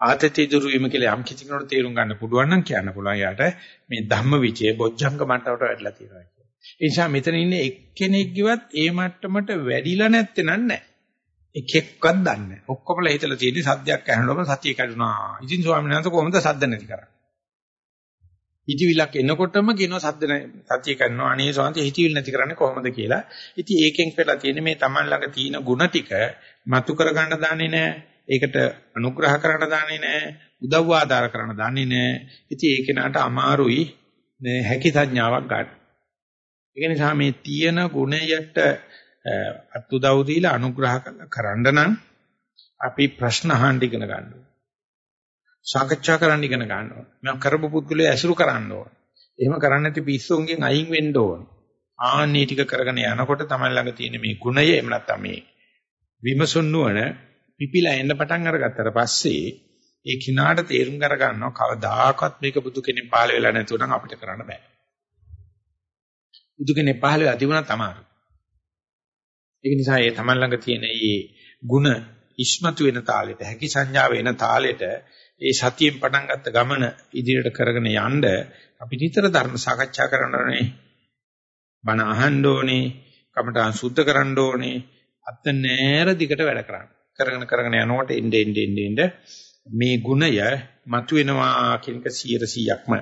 ආතති දුරු වීම කියලා යම් කිසි කෙනෙකුට තේරුම් ගන්න පුළුවන් නම් කියන්න පුළුවන් යාට මේ ධම්ම විචේ බොජ්ජංග මට්ටමට වැඩිලා තියෙනවා කියලා. ඒ නිසා මෙතන ඉන්නේ එක්කෙනෙක්ගේවත් ඒ මට්ටමට වැඩිලා නැත්තේ නෑ. එකෙක්වත් දන්නේ නැහැ. ඔක්කොමලා හිතලා තියෙන්නේ සද්දයක් ඇහෙනකොටම සතිය කැඩුනා. ඉතින් ස්වාමීන් වහන්සේ කොහොමද සද්ද නැති කරන්නේ? හිතවිලක් එනකොටම කියනවා සද්ද සතිය කරනවා අනේ සෝන්ති හිතවිල් නැති කරන්නේ කොහොමද කියලා. ඉතින් ඒකෙන් පෙළලා තියෙන්නේ මේ Taman ළඟ තියෙන ಗುಣ ටික මතු කර ගන්න දන්නේ නැහැ. ඒකට අනුග්‍රහ කරන්න දන්නේ නැහැ. උදව් ආධාර කරන්න දන්නේ නැහැ. ඉතින් ඒ කෙනාට අමාරුයි මේ හැකි සංඥාවක් ගන්න. ඒක නිසා මේ තියෙන ගුණයට අත්උදව් දීලා අනුග්‍රහ කරන්න නම් අපි ප්‍රශ්න අහන්න ඉගෙන ගන්න ඕනේ. සාකච්ඡා කරන්න ඉගෙන ගන්න ඕනේ. මම කරපු පුද්ගලයා ඇසුරු කරන්න ඕනේ. එහෙම කරන්නේ නැති පිස්සුන්ගෙන් අයින් වෙන්න ඕනේ. ආන්නේ ටික කරගෙන යනකොට තමයි ළඟ තියෙන මේ ගුණය එහෙම නැත්නම් මේ විමසුන් නුවණ පිපිලා එන්න පටන් අරගත්තට පස්සේ ඒ කිනාට තේරුම් කර ගන්නවා කවදාකවත් මේක බුදු කෙනෙක් පහළ වෙලා නැතුව නම් අපිට කරන්න බෑ. බුදු කෙනෙක් පහළ වෙලා තිබුණා තමයි. ඒක නිසා ඒ තමන් ළඟ තියෙන මේ ಗುಣ ඉස්මතු වෙන තාලෙට හැකි සංඥාව වෙන තාලෙට ඒ සතියෙන් පටන් ගත්ත ගමන ඉදිරියට කරගෙන යන්න අපි නිතර ධර්ම සාකච්ඡා කරන්න ඕනේ. බණ අහන්න ඕනේ. කමඨාන් සුද්ධ කරන්න ඕනේ. අත නෑර දිගට වැඩ කරන්න. කරගෙන කරගෙන යනකොට එnde ende ende ende මේ ගුණය මතුවෙනවා කියන එක 100%ක්ම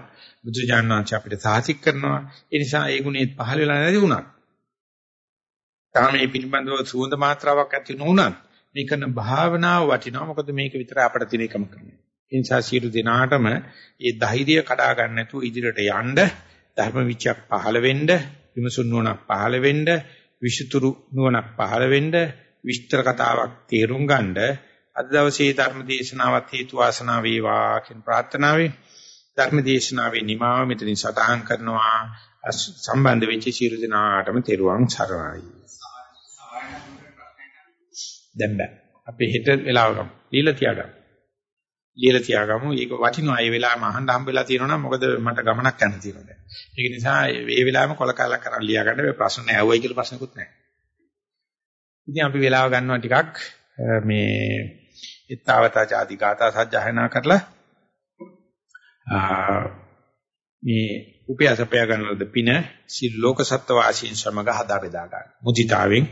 බුදුජානනාංශ අපිට සාහිතික කරනවා. ඒ නිසා ඒ ගුණෙත් පහළ වෙලා නැති වුණා. තාම මේ පිළිබඳව සුවඳ මාත්‍රාවක් ඇති නොවුණත් මේ කරන භාවනාව වටිනවා. මොකද මේක විතර අපිට තියෙන එකම ක්‍රමය. ඒ නිසා සියලු දෙනාටම මේ ධෛර්යය කඩා ගන්න නැතුව ඉදිරියට යන්න ධර්ම විචයක් පහළ වෙන්න විමසුන් නුවණක් පහළ වෙන්න විෂිතුරු නුවණක් පහළ වෙන්න විස්තර කතාවක් තේරුම් ගන්න අද දවසේ ධර්ම දේශනාවත් හේතු වාසනා වේවා කියන ප්‍රාර්ථනාවෙන් ධර්ම දේශනාවේ නිමාව මෙතනින් සටහන් කරනවා. සම්බන්ධ වෙච්ච සියලු දෙනාටම තෙරුවන් සරණයි. දැන් බෑ. අපි හෙට වෙලාව ගමු. දීලා තියාගමු. ලියලා තියාගමු. ඒක වටිනවා. ඒ වෙලාවෙම අහන්න හම්බෙලා තියෙනවා මොකද මට ගමනක් යන්න තියෙනවා දැන්. ඒක නිසා මේ වෙලාවෙම කොල කාලක් කරන් ලියා ගන්න මේ ප්‍රශ්න නෑ. ඇහුවයි කියලා ප්‍රශ්නකුත් නෑ. ඉතින් අපි වෙලාව ගන්නවා ටිකක් මේ ඊතාවතා ආදි ගාථා සජ්ජායනා කරලා මේ උපයසපය ගන්නලද පින සිල් ලෝක සත්ත්ව වාසීන් සමග හදා බෙදා ගන්න. මුදිතාවෙන්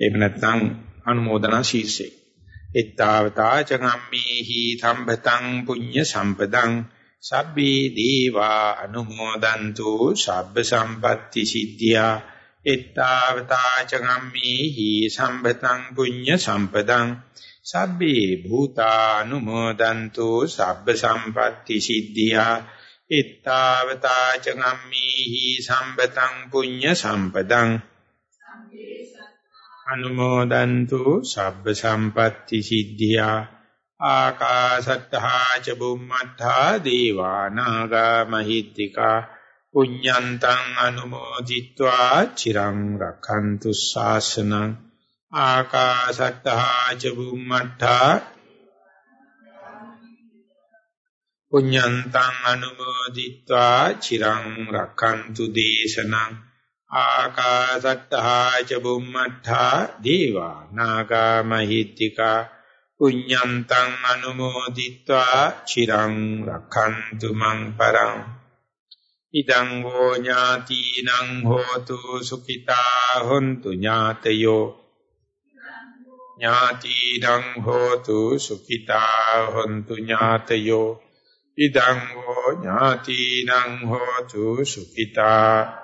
එහෙම නැත්නම් අනුමෝදනා ශීර්ෂේ. ඊතාවතා චගම්මේහි සම්පතං පුඤ්ඤ සම්පදං සබ්බේ දීවා අනුමෝදන්තු සබ්බ සම්පatti සිද්ධියා ඊතාවතා චගම්මේහි සම්පතං පුඤ්ඤ සම්පදං සබ්බේ භූතානුමෝදන්තු සබ්බ සම්පatti සිද්ධියා ittavata චගම්මේහි සම්පතං පුඤ්ඤ සම්පදං අනුමෝදන්තු සබ්බ සම්පatti සිද්ධියා ආකාශත්තා ච බුම්මත්තා දේවානාගා මහිත්‍තිකා පුඤ්ඤන්තං අනුමෝදිත්වා චිරං රක්ඛන්තු ශාසනං ආකාශත්තා ච බුම්මත්තා පුඤ්ඤන්තං අනුමෝදිත්වා චිරං රක්ඛන්තු දේශනං ආකාසට්ඨා ච බුම්මට්ඨා දීවා නාග මහිත්‍තිකා පුඤ්ඤන්තං අනුමෝදිत्वा චිරං රක්ඛන්තු මං පරං ඉදං හෝ ඥාතිනං හෝතු සුඛිතා හොන්තු ඥාතයෝ ඥාතිනං හෝතු සුඛිතා හොන්තු ඥාතයෝ ඉදං හෝ ඥාතිනං හෝතු සුඛිතා